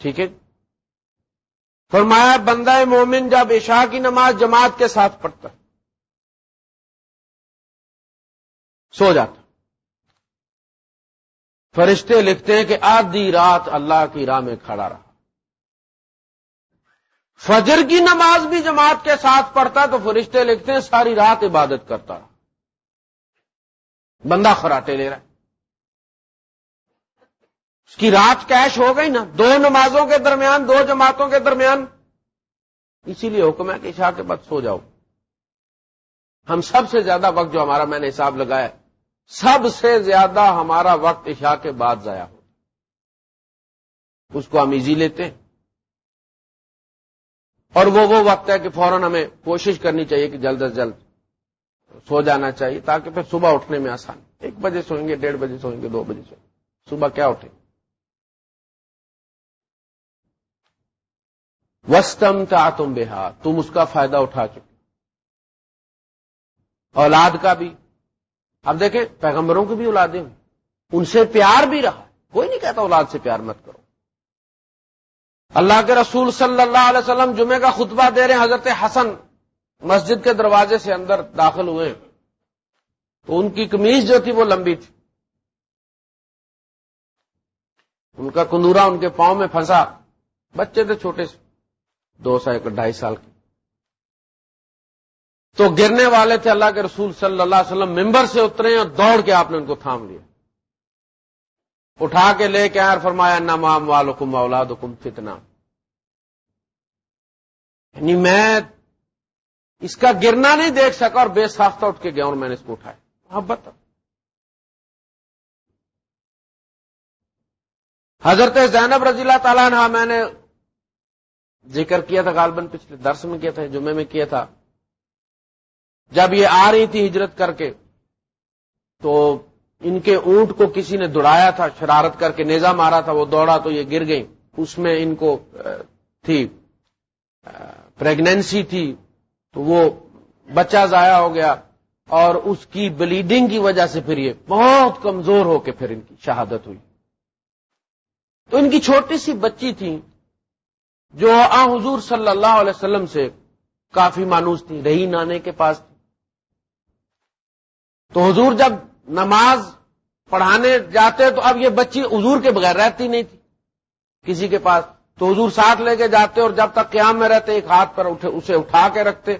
ٹھیک ہے؟ فرمایا، بندہ مومن جب عشاء کی نماز جماعت کے ساتھ پڑھتا ہے، سو جاتا فرشتے لکھتے ہیں کہ آدھی رات اللہ کی راہ میں کھڑا رہا۔ فجر کی نماز بھی جماعت کے ساتھ پڑھتا تو فرشتے لکھتے ہیں ساری رات عبادت کرتا بندہ خراٹے لے رہا ہے۔ اس کی رات کیش ہو گئی نا، دو نمازوں کے درمیان، دو جماعتوں کے درمیان۔ اسی لیے حکم ہے کہ عشاء کے بعد سو جاؤ۔ ہم سب سے زیادہ وقت جو ہمارا میں نے حساب لگایا سب سے زیادہ ہمارا وقت عشاء کے بعد ضائع ہو۔ اس کو ہم ایزی لیتے ہیں۔ اور وہ وہ وقت ہے کہ فوراً ہمیں کوشش کرنی چاہیے کہ جلد از جلد سو جانا چاہیے تاکہ پھر صبح اٹھنے میں آسان ایک بجے سوئیں گے، ڈیڑھ بجے سوئیں گے، دو بجے سوئیں گے۔ صبح کیا اٹھیں؟ وسطم کا تم بہار تم اس کا فائدہ اٹھا چکے۔ اولاد کا بھی۔ اب دیکھیں، پیغمبروں کی بھی اولادیں ان سے پیار بھی رہا۔ کوئی نہیں کہتا اولاد سے پیار مت کرو۔ اللہ کے رسول صلی اللہ علیہ وسلم جمعے کا خطبہ دے رہے ہیں حضرت حسن۔ مسجد کے دروازے سے اندر داخل ہوئے تو ان کی کمیز جو تھی وہ لمبی تھی۔ ان کا کندورا ان کے پاؤں میں پھنسا، بچے تھے چھوٹے سے، دو سال ڈھائی سال کے۔ تو گرنے والے تھے اللہ کے رسول صلی اللہ علیہ وسلم، ممبر سے اترے اور دوڑ کے آپ نے ان کو تھام لیا۔ اٹھا کے لے کے آئے فرمایا نام والم اولاد حکم فتنا یعنی میں اس کا گرنا نہیں دیکھ سکا اور بے ساختہ اٹھ کے گیا اور میں نے اس کو اٹھایا۔ محبت۔ حضرت زینب رضی اللہ تعالیٰ نے میں نے ذکر کیا تھا، غالباً پچھلے درس میں کیا تھا، جمعے میں کیا تھا۔ جب یہ آ رہی تھی ہجرت کر کے، تو ان کے اونٹ کو کسی نے دوڑایا تھا، شرارت کر کے نیزا مارا تھا، وہ دوڑا تو یہ گر گئی اس میں ان کو تھی پریگنینسی تھی۔ تو وہ بچہ ضائع ہو گیا اور اس کی بلیڈنگ کی وجہ سے پھر یہ بہت کمزور ہو کے پھر ان کی شہادت ہوئی۔ تو ان کی چھوٹی سی بچی تھی جو آ حضور صلی اللہ علیہ وسلم سے کافی مانوس تھی، رہی نانے کے پاس تھی۔ تو حضور جب نماز پڑھانے جاتے تو اب یہ بچی حضور کے بغیر رہتی نہیں تھی، کسی کے پاس۔ تو حضور ساتھ لے کے جاتے اور جب تک قیام میں رہتے ایک ہاتھ پر اٹھے اسے اٹھا کے رکھتے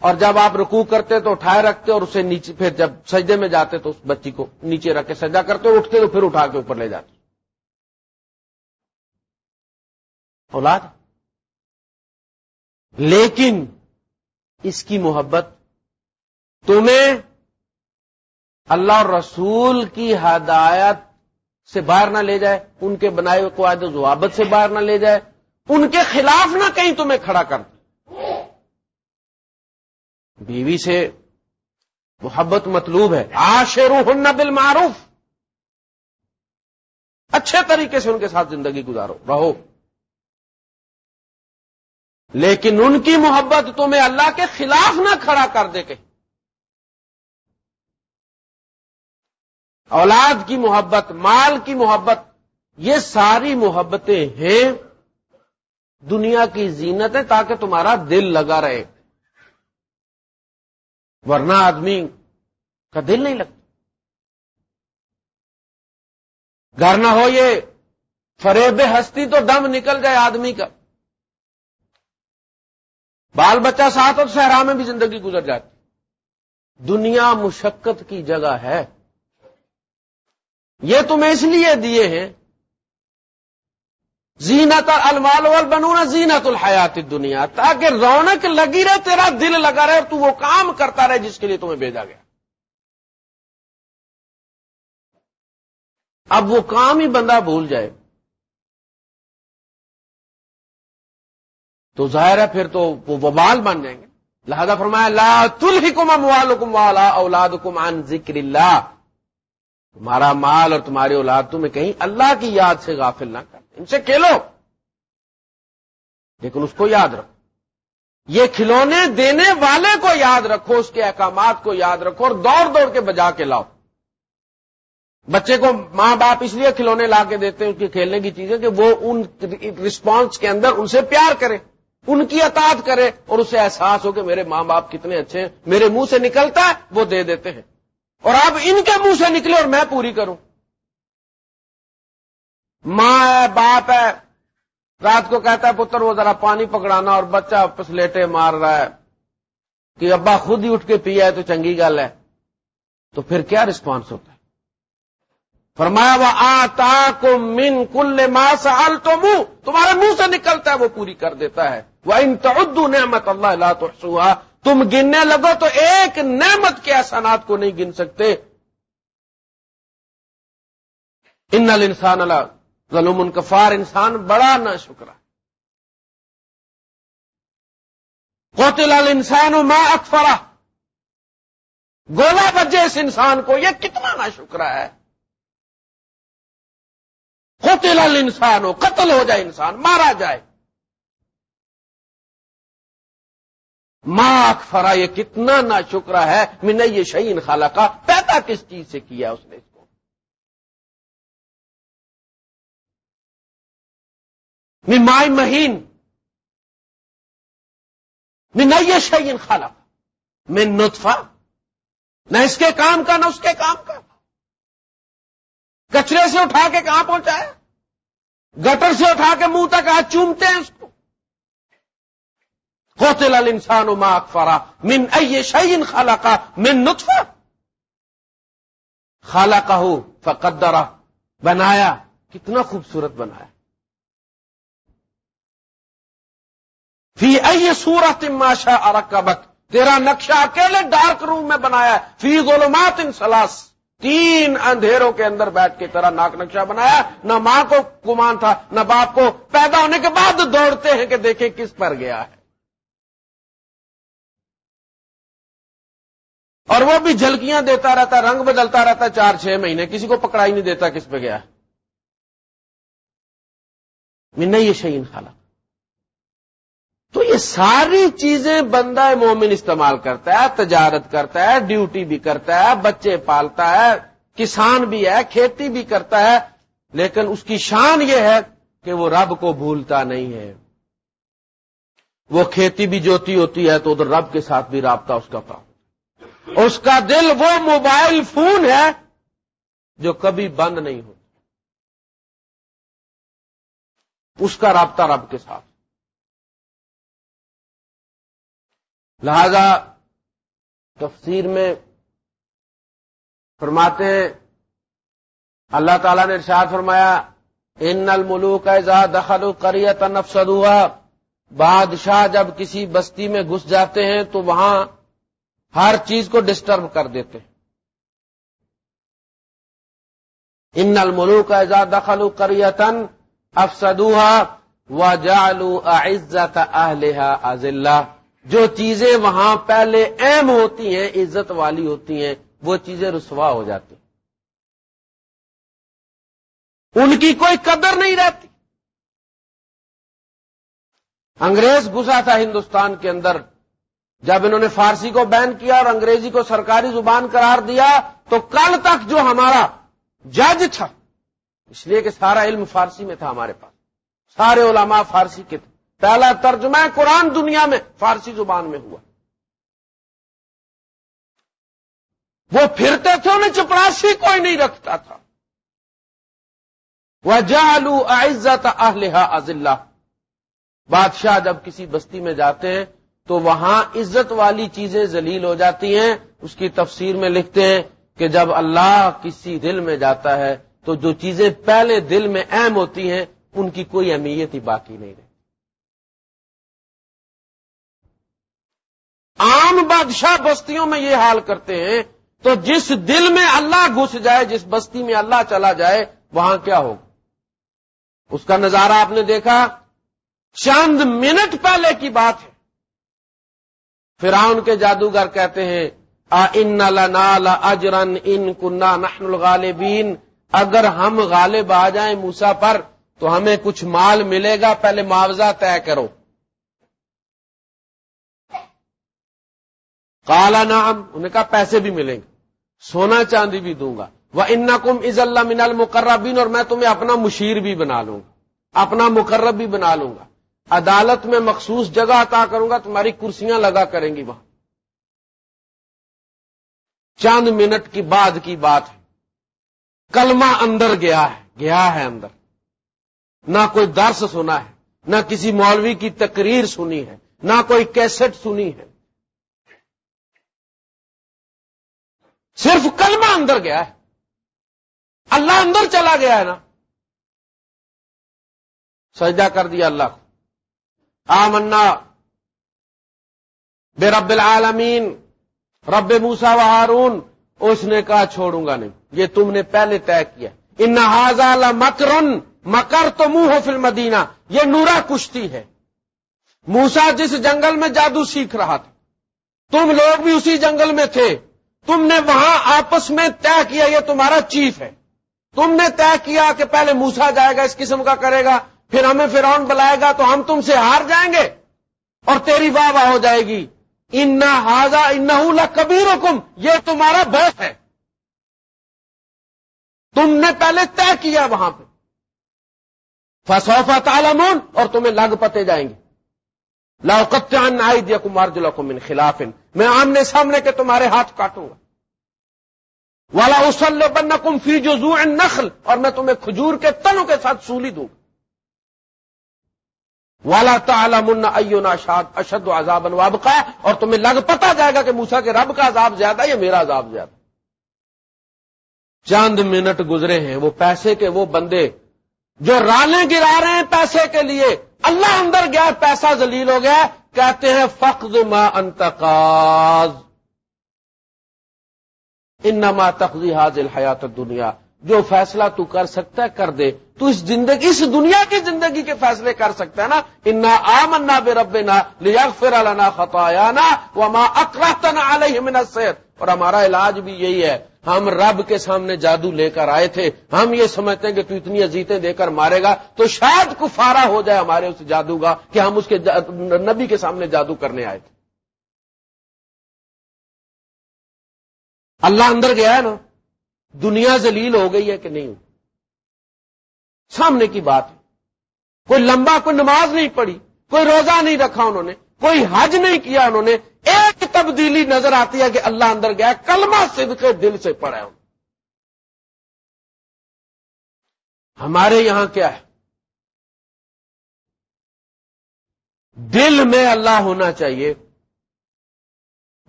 اور جب آپ رکوع کرتے تو اٹھائے رکھتے اور اسے نیچے پھر جب سجدے میں جاتے تو اس بچی کو نیچے رکھ کے سجا کرتے اور اٹھتے تو پھر اٹھا کے اوپر لے جاتے۔ اولاد؟ لیکن اس کی محبت تمہیں اللہ اور رسول کی ہدایت سے باہر نہ لے جائے، ان کے بنائے ہوئے قواعد و ضوابط سے باہر نہ لے جائے، ان کے خلاف نہ کہیں تمہیں کھڑا کر بیوی سے محبت مطلوب ہے۔ آشرو ہن بالمعروف۔ اچھے طریقے سے ان کے ساتھ زندگی گزارو، رہو۔ لیکن ان کی محبت تمہیں اللہ کے خلاف نہ کھڑا کر دے کہ اولاد کی محبت، مال کی محبت، یہ ساری محبتیں ہیں۔ دنیا کی زینت ہے تاکہ تمہارا دل لگا رہے۔ ورنہ آدمی کا دل نہیں لگتا۔ گھر نہ ہو یہ فریب ہستی تو دم نکل جائے آدمی کا۔ بال بچہ ساتھ اور صحرا میں بھی زندگی گزر جاتی۔ دنیا مشقت کی جگہ ہے۔ یہ تمہیں اس لیے دیے ہیں۔ زینت المال بنونا زینت الحیات دنیا تاکہ رونق لگی رہے، تیرا دل لگا رہے اور تو وہ کام کرتا رہے جس کے لیے تمہیں بھیجا گیا۔ اب وہ کام ہی بندہ بھول جائے۔ تو ظاہر ہے پھر تو وہ وبال بن جائیں گے۔ لہذا فرمایا، لا تلحکم اموالکم والا اولادکم عن ذکر اللہ۔ تمہارا مال اور تمہاری اولاد تمہیں کہیں اللہ کی یاد سے غافل نہ کر ان سے کھیلو۔ لیکن اس کو یاد رکھو۔ یہ کھلونے دینے والے کو یاد رکھو، اس کے احکامات کو یاد رکھو اور دوڑ دوڑ کے بجا کے لاؤ۔ بچے کو ماں باپ اس لیے کھلونے لا کے دیتے ہیں اس کی کھیلنے کی چیزیں کہ وہ ان رسپانس کے اندر ان سے پیار کرے، ان کی اطاعت کرے اور اسے احساس ہو کہ میرے ماں باپ کتنے اچھے ہیں، میرے منہ سے نکلتا ہے، وہ دے دیتے ہیں۔ اور اب ان کے منہ سے نکلے اور میں پوری کروں۔ ماں ہے، باپ ہے۔ رات کو کہتا ہے، پتر، وہ ذرا پانی پکڑانا اور بچہ پسلیٹے مار رہا ہے۔ کہ ابا خود ہی اٹھ کے پیا ہے تو چنگی گل ہے۔ تو پھر کیا رسپانس ہوتا ہے؟ فرمایا، وہ آتا کو من کل ماں سال تو منہ تمہارے منہ سے نکلتا ہے، وہ پوری کر دیتا ہے۔ وہ ان تو نعمت اللہ اللہ تو تم گننے لگو تو ایک نعمت کے احسانات کو نہیں گن سکتے۔ ان انسان اللہ ظلم انکفار انسان بڑا نہ شکرا قتل انسان و ماں اکفرا گولا بجے اس انسان کو، یہ کتنا نہ شکرا ہے۔ قتل انسان ہو قتل ہو جائے انسان، مارا جائے۔ ماں فرا یہ کتنا نا شکرا ہے میں نے یہ شعین خالہ کا پیدا کس چیز سے کیا اس نے اس کو؟ مائی مہین میں نہ یہ شعین خالہ میں نطفہ، نہ اس کے کام کا، نہ اس کے کام کا۔ کچرے سے اٹھا کے کہاں پہنچا ہے؟ گٹر سے اٹھا کے منہ تک ہاتھ چومتے ہیں اس کو۔ قتل الانسان ما اکفرا من اي شيء خلق؟ من نطفه خلقه، فقدره. بنایا. کتنا خوبصورت بنایا. فی ائی سورت ماشا ارکبک تیرا نقشہ اکیلے ڈارک روم میں بنایا فی ظلمات ان سلاس. تین اندھیروں کے اندر بیٹھ کے تیرا ناک نقشہ بنایا نہ ماں کو گمان تھا، نہ باپ کو. پیدا ہونے کے بعد دوڑتے ہیں کہ دیکھیں کس پر گیا ہے. اور وہ بھی جھلکیاں دیتا رہتا، رنگ بدلتا رہتا چار چھ مہینے، کسی کو پکڑائی نہیں دیتا کس پہ گیا۔ نہیں یہ شہین خالہ۔ تو یہ ساری چیزیں بندہ مومن استعمال کرتا ہے، تجارت کرتا ہے، ڈیوٹی بھی کرتا ہے، بچے پالتا ہے، کسان بھی ہے، کھیتی بھی کرتا ہے، لیکن اس کی شان یہ ہے کہ وہ رب کو بھولتا نہیں ہے۔ وہ کھیتی بھی جوتی ہوتی ہے تو ادھر رب کے ساتھ بھی رابطہ اس کا پاؤ اس کا دل وہ موبائل فون ہے جو کبھی بند نہیں ہوتا۔ اس کا رابطہ رب کے ساتھ۔ لہذا تفسیر میں فرماتے ہیں، اللہ تعالیٰ نے ارشاد فرمایا، ان الملو کا دخل کریت نفسد ہوا بادشاہ جب کسی بستی میں گھس جاتے ہیں تو وہاں ہر چیز کو ڈسٹرب کر دیتے۔ ان الملو کا ایزاد دخل کریتن افسدوہا و جالو عزت اہلہ جو چیزیں وہاں پہلے اہم ہوتی ہیں، عزت والی ہوتی ہیں، وہ چیزیں رسوا ہو جاتی۔ ان کی کوئی قدر نہیں رہتی۔ انگریز گھسا تھا ہندوستان کے اندر۔ جب انہوں نے فارسی کو بین کیا اور انگریزی کو سرکاری زبان قرار دیا تو کل تک جو ہمارا جج تھا، اس لیے کہ سارا علم فارسی میں تھا ہمارے پاس۔ سارے علماء فارسی کے تھے۔ پہلا ترجمہ قرآن دنیا میں فارسی زبان میں ہوا۔ وہ پھرتے تھے، انہیں چپراسی کوئی نہیں رکھتا تھا۔ وہ جالو عزت اہلہ ازلہ بادشاہ جب کسی بستی میں جاتے ہیں تو وہاں عزت والی چیزیں ذلیل ہو جاتی ہیں۔ اس کی تفسیر میں لکھتے ہیں کہ جب اللہ کسی دل میں جاتا ہے تو جو چیزیں پہلے دل میں اہم ہوتی ہیں، ان کی کوئی اہمیت ہی باقی نہیں رہتی۔ عام بادشاہ بستیوں میں یہ حال کرتے ہیں، تو جس دل میں اللہ گھس جائے، جس بستی میں اللہ چلا جائے، وہاں کیا ہوگا؟ اس کا نظارہ آپ نے دیکھا، چند منٹ پہلے کی بات ہے۔ فرعون کے جادوگر کہتے ہیں ان اجرن ان کنہ نحن الغالبین اگر ہم غالب آ جائیں موسا پر، تو ہمیں کچھ مال ملے گا، پہلے معاوضہ طے کرو۔ کالا نام انہیں کہا پیسے بھی ملیں گے، سونا چاندی بھی دوں گا۔ وہ ان کم از اللہ من المقربین اور میں تمہیں اپنا مشیر بھی بنا لوں گا۔ اپنا مقرب بھی بنا لوں گا۔ عدالت میں مخصوص جگہ عطا کروں گا تمہاری کرسیاں لگا کریں گی وہاں۔ چند منٹ کی بعد کی بات ہے۔ کلمہ اندر گیا ہے گیا ہے اندر۔ نہ کوئی درس سنا ہے، نہ کسی مولوی کی تقریر سنی ہے، نہ کوئی کیسٹ سنی ہے۔ صرف کلمہ اندر گیا ہے۔ اللہ اندر چلا گیا ہے نا۔ سجدہ کر دیا اللہ کو۔ آمنا بے رب العالمین، رب موسا و ہارون، اس نے کہا چھوڑوں گا نہیں، یہ تم نے پہلے طے کیا۔ ان مکرن مکر تو منہ ہو فل مدینہ یہ نورا کشتی ہے۔ موسا جس جنگل میں جادو سیکھ رہا تھا، تم لوگ بھی اسی جنگل میں تھے۔ تم نے وہاں آپس میں طے کیا، یہ تمہارا چیف ہے۔ تم نے طے کیا کہ پہلے موسا جائے گا، اس قسم کا کرے گا۔ پھر ہمیں فرعون بلائے گا تو ہم تم سے ہار جائیں گے اور تیری واہ واہ ہو جائے گی۔ ان ہاضا ان کبیر حکم یہ تمہارا بوس ہے۔ تم نے پہلے طے کیا وہاں پہ۔ فسوفا تالمون اور تمہیں لگ پتے جائیں گے۔ لاؤقت آئی دیا کمار من خلاف۔ میں آمنے سامنے کے تمہارے ہاتھ کاٹوں گا۔ والا اسل بن کم فی جو نخل اور میں تمہیں کھجور کے تنوں کے ساتھ سولی دوں۔ گا والا تعالم شاد اشد عذاب وابقا اور تمہیں لگ پتا جائے گا کہ موسا کے رب کا عذاب زیادہ یا میرا عذاب زیادہ چند منٹ گزرے ہیں، وہ پیسے کے وہ بندے جو رالیں گرا رہے ہیں پیسے کے لیے، اللہ اندر گیا، پیسہ ذلیل ہو گیا، کہتے ہیں فخر ما انتقاز انما تخذی حاضل حیات دنیا جو فیصلہ تو کر سکتا ہے، کر دے۔ تو اس زندگی، اس دنیا کی زندگی کے فیصلے کر سکتا ہے نا۔ انا آمنا بے رب نا لیا فر النا خطایا نا وہ علیہ من اور ہمارا علاج بھی یہی ہے۔ ہم رب کے سامنے جادو لے کر آئے تھے۔ ہم یہ سمجھتے ہیں کہ تو اتنی عزیتیں دے کر مارے گا تو شاید کفارا ہو جائے ہمارے اس جادو کا کہ ہم اس کے نبی کے سامنے جادو کرنے آئے تھے۔ اللہ اندر گیا ہے نا۔ دنیا ذلیل ہو گئی ہے کہ نہیں سامنے کی بات ہے۔ کوئی لمبا کوئی نماز نہیں پڑھی، کوئی روزہ نہیں رکھا انہوں نے، کوئی حج نہیں کیا انہوں نے، ایک تبدیلی نظر آتی ہے کہ اللہ اندر گیا، کلمہ صدق دل سے پڑے ہوں ہمارے یہاں کیا ہے؟ دل میں اللہ ہونا چاہیے۔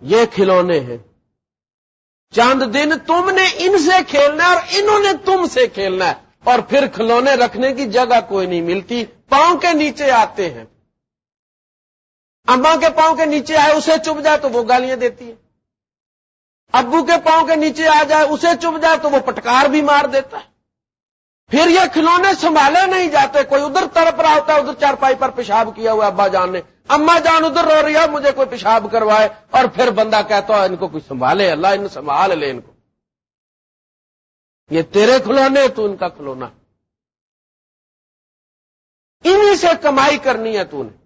یہ کھلونے ہیں۔ چاند دن تم نے ان سے کھیلنا ہے اور انہوں نے تم سے کھیلنا ہے۔ اور پھر کھلونے رکھنے کی جگہ کوئی نہیں ملتی۔ پاؤں کے نیچے آتے ہیں۔ اماں کے پاؤں کے نیچے آئے، اسے چپ جائے تو وہ گالیاں دیتی ہے ابو کے پاؤں کے نیچے آ جائے، اسے چپ جائے تو وہ پٹکار بھی مار دیتا ہے۔ پھر یہ کھلونے سنبھالے نہیں جاتے، کوئی ادھر تڑپ رہا ہوتا ہے، ادھر چارپائی پر پیشاب کیا ہوا ابا جان نے۔ اما جان ادھر رو رہی ہے، مجھے کوئی پیشاب کروائے۔ اور پھر بندہ کہتا ہے، ان کو کوئی سنبھالے، اللہ ان سنبھال لے ان کو۔ یہ تیرے کھلونے، تو ان کا کھلونا۔ انہیں سے کمائی کرنی ہے تو نے۔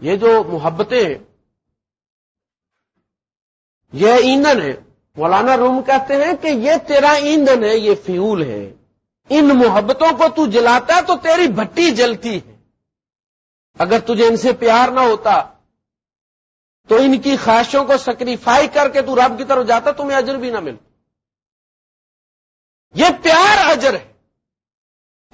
یہ جو محبتیں یہ ایندھن ہے مولانا روم کہتے ہیں کہ یہ تیرا ایندھن ہے، یہ فیول ہے۔ ان محبتوں کو تو جلاتا ہے تو تیری بھٹی جلتی ہے۔ اگر تجھے ان سے پیار نہ ہوتا تو ان کی خواہشوں کو سیکریفائی کر کے تو رب کی طرف جاتا تمہیں اجر بھی نہ ملتا۔ یہ پیار اجر ہے۔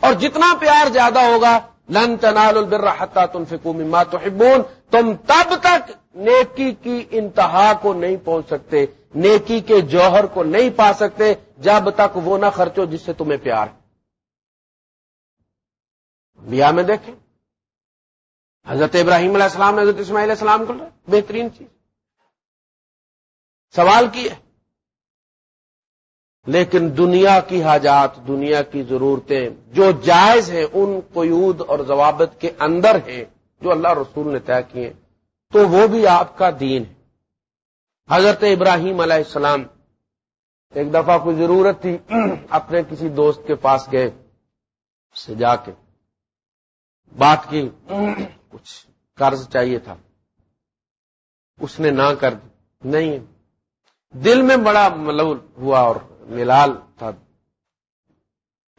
اور جتنا پیار زیادہ ہوگا، لن تنال البر حتى تنفقوا مما تحبون، تم تب تک نیکی کی انتہا کو نہیں پہنچ سکتے، نیکی کے جوہر کو نہیں پا سکتے، جب تک وہ نہ خرچو جس سے تمہیں پیار ہے۔ بیا میں دیکھیں۔ حضرت ابراہیم علیہ السلام حضرت اسماعیل علیہ السلام کو بہترین چیز۔ سوال کیا لیکن دنیا کی حاجات، دنیا کی ضرورتیں جو جائز ہیں، ان قیود اور ضوابط کے اندر ہیں جو اللہ رسول نے طے کیے۔ تو وہ بھی آپ کا دین ہے۔ حضرت ابراہیم علیہ السلام، ایک دفعہ کوئی ضرورت تھی، اپنے کسی دوست کے پاس گئے سے جا کے۔ بات کی کچھ قرض چاہیے تھا۔ اس نے نہ کر دی۔ نہیں۔ دل میں بڑا ملول ہوا اور ملال تھا۔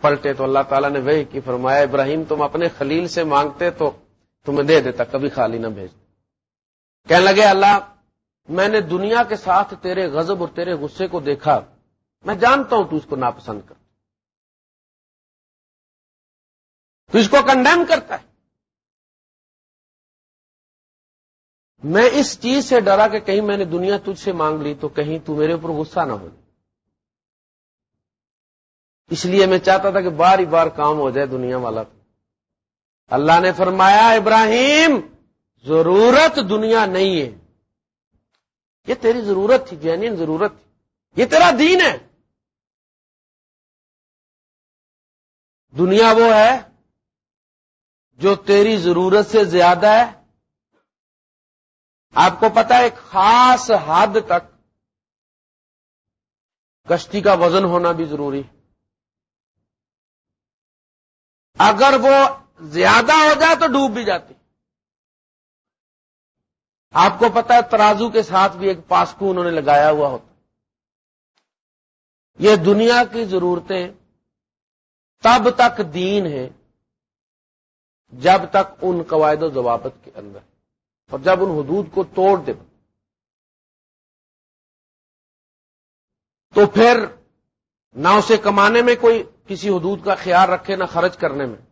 پلٹے تو اللہ تعالیٰ نے وہی کی، فرمایا، ابراہیم، تم اپنے خلیل سے مانگتے تو تمہیں دے دیتا، کبھی خالی نہ بھیج۔ کہنے لگے، اللہ، میں نے دنیا کے ساتھ تیرے غضب اور تیرے غصے کو دیکھا۔ میں جانتا ہوں تو اس کو ناپسند کر۔ تو اس کو کنڈیم کرتا ہے۔ میں اس چیز سے ڈرا کہ کہیں میں نے دنیا تجھ سے مانگ لی تو کہیں تو میرے اوپر غصہ نہ ہو۔ اس لیے میں چاہتا تھا کہ بار ہی بار کام ہو جائے دنیا والا۔ اللہ نے فرمایا، ابراہیم، ضرورت دنیا نہیں ہے۔ یہ تیری ضرورت تھی جینین ضرورت تھی۔ یہ تیرا دین ہے۔ دنیا وہ ہے جو تیری ضرورت سے زیادہ ہے۔ آپ کو پتا ہے، ایک خاص حد تک کشتی کا وزن ہونا بھی ضروری اگر وہ زیادہ ہو جائے تو ڈوب بھی جاتی۔ آپ کو پتا ہے، ترازو کے ساتھ بھی ایک پاسکو انہوں نے لگایا ہوا ہوتا۔ یہ دنیا کی ضرورتیں تب تک دین ہے جب تک ان قواعد و ضوابط کے اندر۔ اور جب ان حدود کو توڑ دے۔ تو پھر نہ اسے کمانے میں کوئی کسی حدود کا خیال رکھے، نہ خرچ کرنے میں۔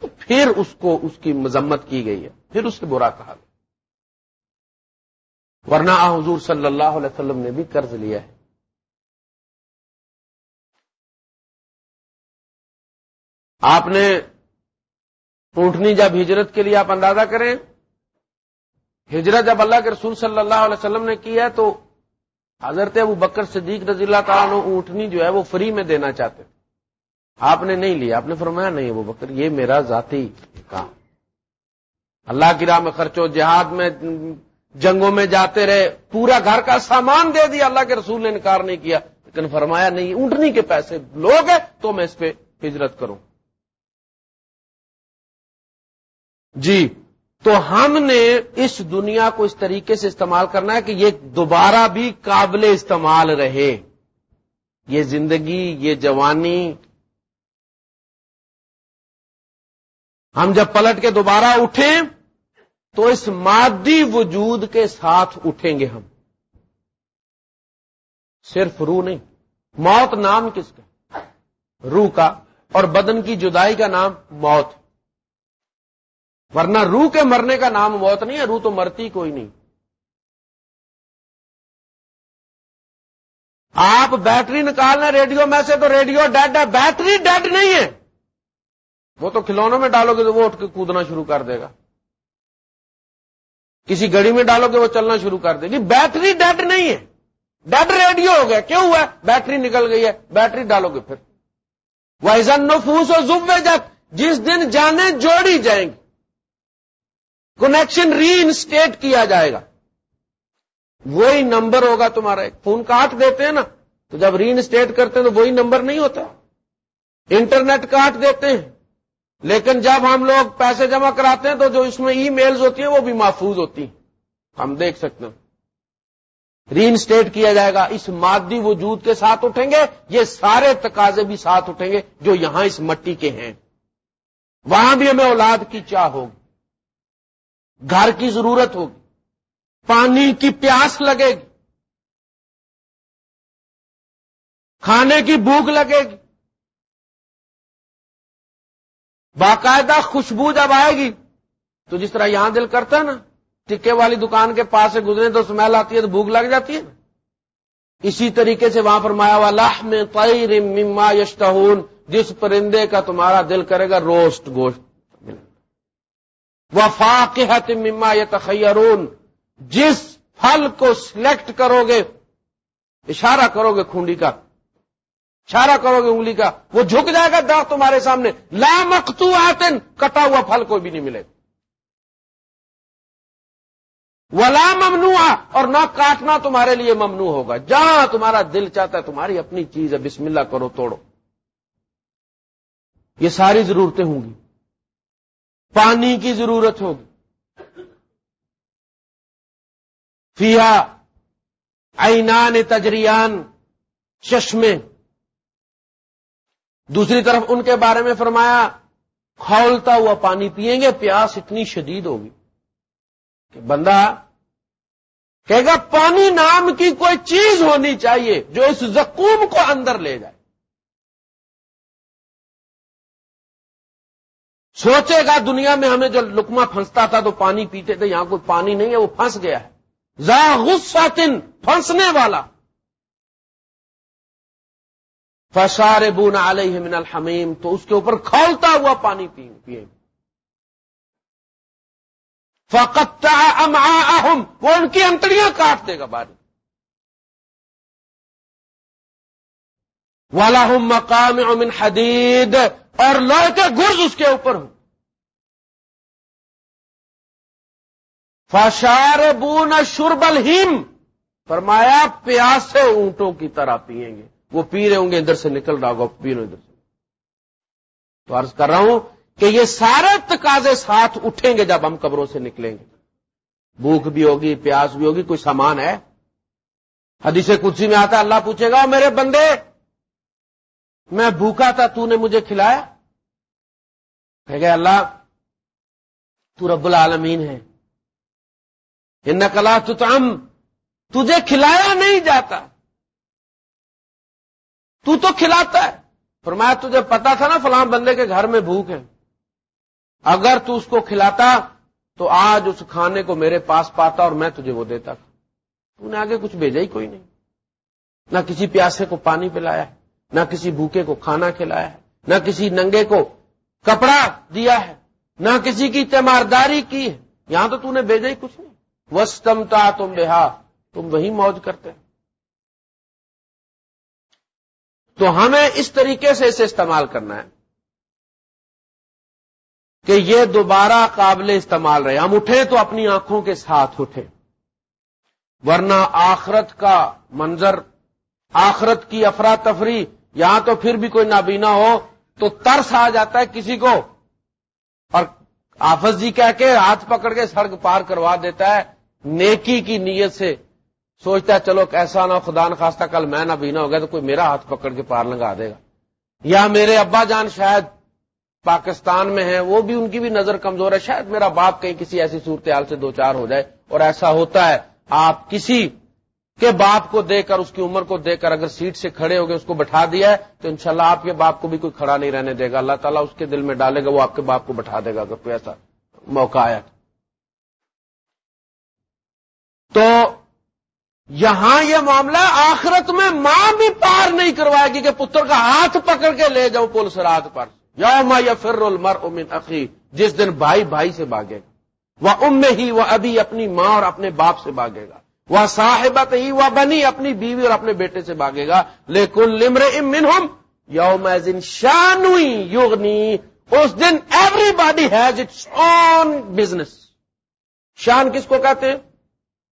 تو پھر اس کو، اس کی مذمت کی گئی ہے۔ پھر اس سے برا کہا گیا۔ ورنہ حضور صلی اللہ علیہ وسلم نے بھی قرض لیا ہے۔ آپ نے اونٹنی جب ہجرت کے لیے آپ اندازہ کریں، ہجرت جب اللہ کے رسول صلی اللہ علیہ وسلم نے کی ہے، تو حضرت ابو بکر صدیق رضی اللہ تعالیٰ نے اونٹنی جو ہے وہ فری میں دینا چاہتے تھے۔ آپ نے نہیں لیا، آپ نے فرمایا نہیں ابو بکر، یہ میرا ذاتی کام۔ اللہ کی راہ میں خرچو جہاد میں، جنگوں میں جاتے رہے، پورا گھر کا سامان دے دیا، اللہ کے رسول نے انکار نہیں کیا۔ لیکن فرمایا نہیں، اونٹنی کے پیسے لوگ ہیں، تو میں اس پہ ہجرت کروں۔ جی تو ہم نے اس دنیا کو اس طریقے سے استعمال کرنا ہے کہ یہ دوبارہ بھی قابل استعمال رہے۔ یہ زندگی، یہ جوانی۔ ہم جب پلٹ کے دوبارہ اٹھیں تو اس مادی وجود کے ساتھ اٹھیں گے ہم۔ صرف روح نہیں، موت نام کس کا؟ روح کا۔ اور بدن کی جدائی کا نام موت۔ ورنہ روح کے مرنے کا نام موت نہیں ہے، روح تو مرتی کوئی نہیں۔ آپ بیٹری نکالنا ریڈیو میں سے تو ریڈیو ڈیڈ ہے، بیٹری ڈیڈ نہیں ہے۔ وہ تو کھلونوں میں ڈالو گے تو وہ اٹھ کے کودنا شروع کر دے گا۔ کسی گڑی میں ڈالو گے وہ چلنا شروع کر دے گی۔ بیٹری ڈیڈ نہیں ہے۔ ڈیڈ ریڈیو ہو گیا۔ کیوں ہوا؟ بیٹری نکل گئی ہے، بیٹری ڈالو گے پھر۔ وائزن نفوس و زبے جب جس دن جانے جوڑی جائیں گی۔ کنیکشن ری انسٹیٹ کیا جائے گا۔ وہی نمبر ہوگا تمہارا۔ فون کاٹ دیتے ہیں نا، تو جب ری انسٹیٹ کرتے ہیں تو وہی نمبر نہیں ہوتا۔ انٹرنیٹ کاٹ دیتے ہیں۔ لیکن جب ہم لوگ پیسے جمع کراتے ہیں تو جو اس میں ای میلز ہوتی ہیں وہ بھی محفوظ ہوتی ہیں۔ ہم دیکھ سکتے ہیں۔ ری انسٹیٹ کیا جائے گا۔ اس مادی وجود کے ساتھ اٹھیں گے۔ یہ سارے تقاضے بھی ساتھ اٹھیں گے جو یہاں اس مٹی کے ہیں۔ وہاں بھی ہمیں اولاد کی چاہ ہوگی۔ گھر کی ضرورت ہوگی۔ پانی کی پیاس لگے گی۔ کھانے کی بھوک لگے گی۔ باقاعدہ خوشبو جب آئے گی، تو جس طرح یہاں دل کرتا ہے نا، ٹکے والی دکان کے پاس سے گزرے تو سمیل آتی ہے تو بھوک لگ جاتی ہے نا۔ اسی طریقے سے وہاں پر مایا والا میں مما یشتہون جس پرندے کا تمہارا دل کرے گا، روسٹ گوشت۔ وفاق مما یتخیرون۔ جس پھل کو سلیکٹ کرو گے اشارہ کرو گے کھونڈی کا، اشارہ کرو گے انگلی کا، وہ جھک جائے گا درخت تمہارے سامنے۔ لا مختو آتن کٹا ہوا پھل کوئی بھی نہیں ملے۔ ولا ممنوع اور نہ کاٹنا تمہارے لیے ممنوع ہوگا۔ جہاں تمہارا دل چاہتا ہے، تمہاری اپنی چیز ہے، بسم اللہ کرو، توڑو۔ یہ ساری ضرورتیں ہوں گی۔ پانی کی ضرورت ہوگی۔ فیا اینان تجریان چشمے۔ دوسری طرف ان کے بارے میں فرمایا، کھولتا ہوا پانی پیئیں گے، پیاس اتنی شدید ہوگی کہ بندہ کہے گا، پانی نام کی کوئی چیز ہونی چاہیے جو اس زکوم کو اندر لے جائے۔ سوچے گا دنیا میں ہمیں جو لکما پھنستا تھا تو پانی پیتے تھے، یہاں کوئی پانی نہیں ہے، وہ پھنس گیا ہے۔ زا غصہ تن پھنسنے والا۔ فشار بون علیہ من الحمیم تو اس کے اوپر کھولتا ہوا پانی پیے۔ فقت اہم وہ ان کی انتڑیاں کاٹ دے گا باری۔ والا مقام امن حدید اور لوہ کے گرز اس کے اوپر ہوں۔ فشار بون شربل ہیم فرمایا پیاسے اونٹوں کی طرح پیئیں گے۔ وہ پی رہے ہوں گے ادھر سے نکل رہا ہوگا، پی رہے ادھر سے۔ تو عرض کر رہا ہوں کہ یہ سارے تقاضے ساتھ اٹھیں گے جب ہم قبروں سے نکلیں گے۔ بھوک بھی ہوگی، پیاس بھی ہوگی، کوئی سامان ہے؟ حدیث کچھ میں آتا اللہ پوچھے گا میرے بندے میں بھوکا تھا، تو نے مجھے کھلایا۔ کہ گئے اللہ، تو رب العالمین ہے۔ ان تم تجھے کھلایا نہیں جاتا۔ تو تو کھلاتا ہے۔ فرمایا، تجھے پتا تھا نا فلاں بندے کے گھر میں بھوک ہے۔ اگر تو اس کو کھلاتا، تو آج اس کھانے کو میرے پاس پاتا اور میں تجھے وہ دیتا۔ تھا نے آگے کچھ بھیجا ہی کوئی نہیں۔ نہ کسی پیاسے کو پانی پلایا۔ ہے نہ کسی بھوکے کو کھانا کھلایا ہے، نہ کسی ننگے کو کپڑا دیا ہے، نہ کسی کی تیمارداری کی ہے۔ یہاں تو تو نے بھیجا ہی کچھ نہیں۔ وسطمتا تم بہا تم وہی موج کرتے تو ہمیں اس طریقے سے اسے استعمال کرنا ہے کہ یہ دوبارہ قابل استعمال رہے۔ ہم اٹھیں تو اپنی آنکھوں کے ساتھ اٹھیں۔ ورنہ آخرت کا منظر، آخرت کی افراتفری یہاں تو پھر بھی کوئی نابینا ہو تو ترس آ جاتا ہے کسی کو اور آفس جی کہہ کے ہاتھ پکڑ کے سڑک پار کروا دیتا ہے نیکی کی نیت سے سوچتا ہے چلو ایسا نہ خدا نخواستہ کل میں نہ بینا ہو گیا تو کوئی میرا ہاتھ پکڑ کے پار لگا دے گا۔ یا میرے ابا جان شاید پاکستان میں ہیں، وہ بھی ان کی بھی نظر کمزور ہے، شاید میرا باپ کہیں کسی ایسی صورتحال سے دو چار ہو جائے اور ایسا ہوتا ہے۔ آپ کسی کے باپ کو دے کر اس کی عمر کو دے کر اگر سیٹ سے کھڑے ہو گئے، اس کو بٹھا دیا ہے، تو انشاءاللہ آپ کے باپ کو بھی کوئی کھڑا نہیں رہنے دے گا۔ اللہ تعالیٰ اس کے دل میں ڈالے گا، وہ آپ کے باپ کو بٹھا دے گا، اگر کوئی ایسا موقع آیا۔ تو یہاں یہ معاملہ آخرت میں ماں بھی پار نہیں کروائے گی کہ پتر کا ہاتھ پکڑ کے لے جاؤ پولیس رات پر۔ یا ماں یا فر المر امن عقی جس دن بھائی بھائی سے بھاگے گا۔ وہ ام ہی، وہ ابھی اپنی ماں اور اپنے باپ سے بھاگے گا۔ وہ صاحبت ہی وہ بنی اپنی بیوی اور اپنے بیٹے سے بھاگے گا۔ لیکن لمر امن ہم یوم شانوئی یوگنی اس دن everybody has its own business شان کس کو کہتے ہیں؟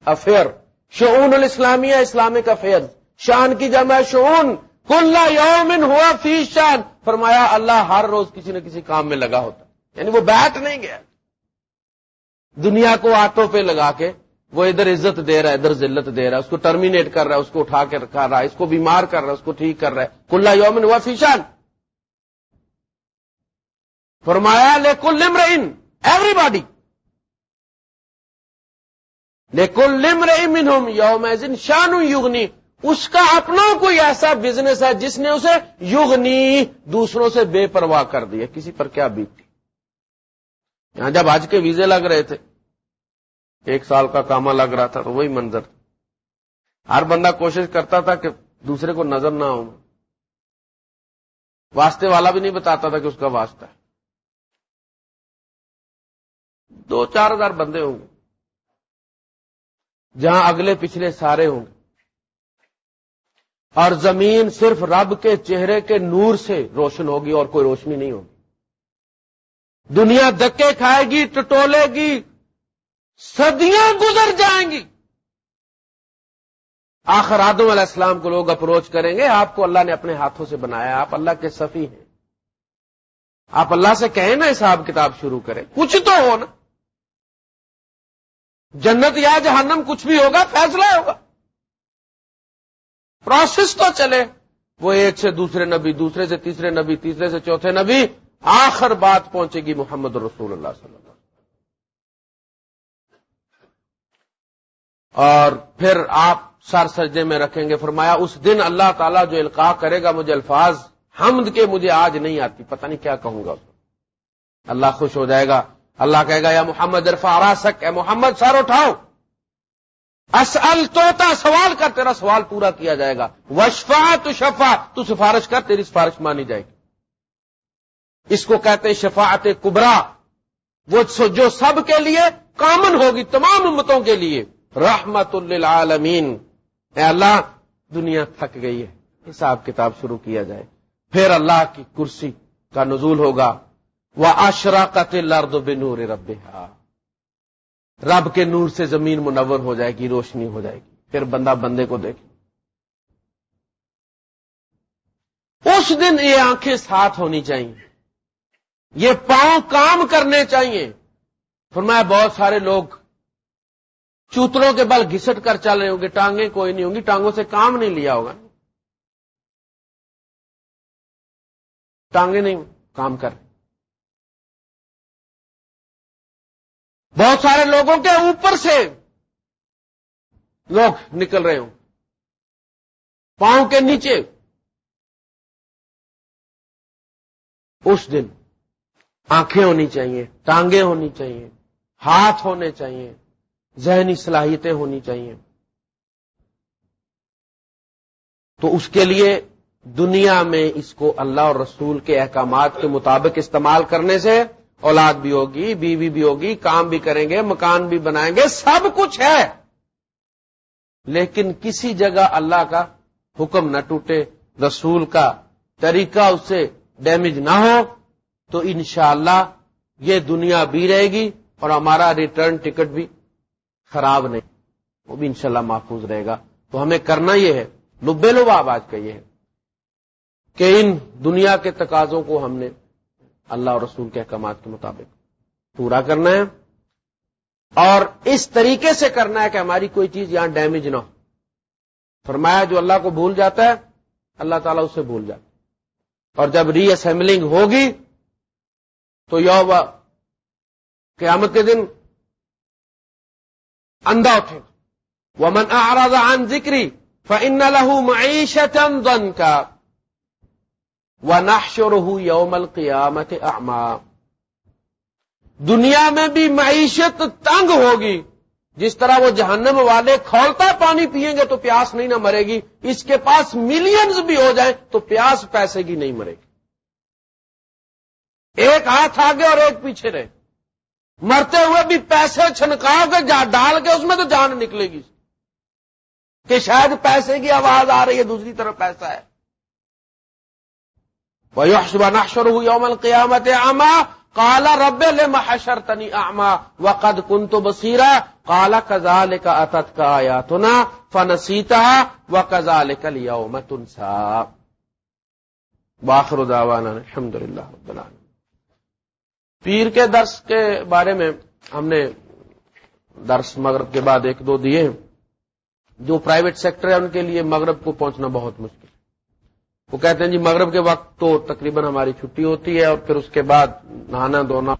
افیئر شعون الاسلامیہ، اسلامک افیئر شان کی جمع شعون۔ کل یومن ہوا فی شان۔ فرمایا اللہ ہر روز کسی نہ کسی کام میں لگا ہوتا۔ یعنی وہ بیٹھ نہیں گیا۔ دنیا کو آٹو پہ لگا کے وہ ادھر عزت دے رہا ہے، ادھر ذلت دے رہا ہے، اس کو ٹرمینیٹ کر رہا ہے، اس کو اٹھا کے رکھا رہا ہے، اس کو بیمار کر رہا ہے، اس کو ٹھیک کر رہا ہے۔ کلا یومن ہوا فیشان فرمایا لے کل لمر ان ایوری باڈی لے کل لمر یوم شان یوگنی اس کا اپنا کوئی ایسا بزنس ہے جس نے اسے یوگنی دوسروں سے بے پرواہ کر دیا کسی پر کیا بیتی؟ یہاں جب آج کے ویزے لگ رہے تھے ایک سال کا کاما لگ رہا تھا تو وہی منظر ہر بندہ کوشش کرتا تھا کہ دوسرے کو نظر نہ ہو۔ واسطے والا بھی نہیں بتاتا تھا کہ اس کا واسطہ ہے۔ دو چار ہزار بندے ہوں گے۔ جہاں اگلے پچھلے سارے ہوں گے۔ اور زمین صرف رب کے چہرے کے نور سے روشن ہوگی اور کوئی روشنی نہیں ہوگی۔ دنیا دکے کھائے گی، ٹٹولے گی صدیاں گزر جائیں گی۔ آخر آدم علیہ السلام کو لوگ اپروچ کریں گے، آپ کو اللہ نے اپنے ہاتھوں سے بنایا، آپ اللہ کے صفی ہیں۔ آپ اللہ سے کہیں نا حساب کتاب شروع کریں۔ کچھ تو ہو نا جنت یا جہنم کچھ بھی ہوگا، فیصلہ ہوگا۔ پروسیس تو چلے۔ وہ ایک سے دوسرے نبی، دوسرے سے تیسرے نبی، تیسرے سے چوتھے نبی، آخر بات پہنچے گی محمد رسول اللہ صلی اللہ علیہ وسلم۔ اور پھر آپ سر سجدے میں رکھیں گے۔ فرمایا، اس دن اللہ تعالیٰ جو القاع کرے گا، مجھے الفاظ حمد کے مجھے آج نہیں آتی، پتہ نہیں کیا کہوں گا۔ اللہ خوش ہو جائے گا۔ اللہ کہے گا، یا محمد عرفا راسک۔ اے محمد، سر اٹھاؤ۔ اسل توتا سوال کر، تیرا سوال پورا کیا جائے گا۔ وشفا تو شفا، تو سفارش کر، تیری سفارش مانی جائے گی۔ اس کو کہتے شفاعت کبرا۔ وہ جو سب کے لیے کامن ہوگی، تمام امتوں کے لیے۔ رحمت للعالمین۔ اے اللہ، دنیا تھک گئی ہے۔ حساب کتاب شروع کیا جائے۔ پھر اللہ کی کرسی کا نزول ہوگا۔ وہ آشرا قتل بنور رب رب کے نور سے زمین منور ہو جائے گی، روشنی ہو جائے گی۔ پھر بندہ بندے کو دیکھے۔ اس دن یہ آنکھیں ساتھ ہونی چاہیے۔ یہ پاؤں کام کرنے چاہیے۔ فرمایا بہت سارے لوگ چوتروں کے بل گھسٹ کر چل رہے ہوں گے، ٹانگیں کوئی نہیں ہوں گی، ٹانگوں سے کام نہیں لیا ہوگا۔ ٹانگیں نہیں، کام کر۔ بہت سارے لوگوں کے اوپر سے لوگ نکل رہے ہوں۔ پاؤں کے نیچے۔ اس دن آنکھیں ہونی چاہیے، ٹانگیں ہونی چاہیے، ہاتھ ہونے چاہیے۔ ذہنی صلاحیتیں ہونی چاہیے۔ تو اس کے لیے دنیا میں اس کو اللہ اور رسول کے احکامات کے مطابق استعمال کرنے سے اولاد بھی ہوگی، بیوی بھی ہوگی، کام بھی کریں گے، مکان بھی بنائیں گے، سب کچھ ہے۔ لیکن کسی جگہ اللہ کا حکم نہ ٹوٹے، رسول کا طریقہ اس سے ڈیمیج نہ ہو، تو انشاءاللہ یہ دنیا بھی رہے گی اور ہمارا ریٹرن ٹکٹ بھی خراب نہیں، وہ بھی انشاءاللہ محفوظ رہے گا۔ تو ہمیں کرنا یہ ہے، لبے لباب آج کا یہ ہے کہ ان دنیا کے تقاضوں کو ہم نے اللہ اور رسول کے احکامات کے مطابق پورا کرنا ہے۔ اور اس طریقے سے کرنا ہے کہ ہماری کوئی چیز یہاں ڈیمیج نہ ہو۔ فرمایا جو اللہ کو بھول جاتا ہے، اللہ تعالیٰ اسے بھول جاتا ہے۔ اور جب ری اسمبلنگ ہوگی، تو یو قیامت کے دن اندھا اٹھے۔ وہ من عن ذکری فن لہو معیشت کا وہ ناشور یوم القیامت دنیا میں بھی معیشت تنگ ہوگی۔ جس طرح وہ جہنم والے کھولتا پانی پیئیں گے تو پیاس نہیں نہ مرے گی۔ اس کے پاس ملینز بھی ہو جائیں تو پیاس پیسے کی نہیں مرے گی۔ ایک ہاتھ آگے اور ایک پیچھے رہے۔ مرتے ہوئے بھی پیسے چھنکاؤ کے ڈال کے اس میں تو جان نکلے گی۔ کہ شاید پیسے کی آواز آ رہی ہے، دوسری طرف پیسہ ہے۔ وہ یوم القیامت آما کالا رب محشر تنی آما و قد کن تو بسیرا کالا کزال کا اتت کا آیا تنا فنسیتا و کزال کل یوم تنسا باخر الحمد للہ پیر کے درس کے بارے میں ہم نے درس مغرب کے بعد ایک دو دیے ہیں۔ جو پرائیویٹ سیکٹر ہے ان کے لیے مغرب کو پہنچنا بہت مشکل۔ ہے وہ کہتے ہیں جی مغرب کے وقت تو تقریباً ہماری چھٹی ہوتی ہے اور پھر اس کے بعد نہانا دھونا۔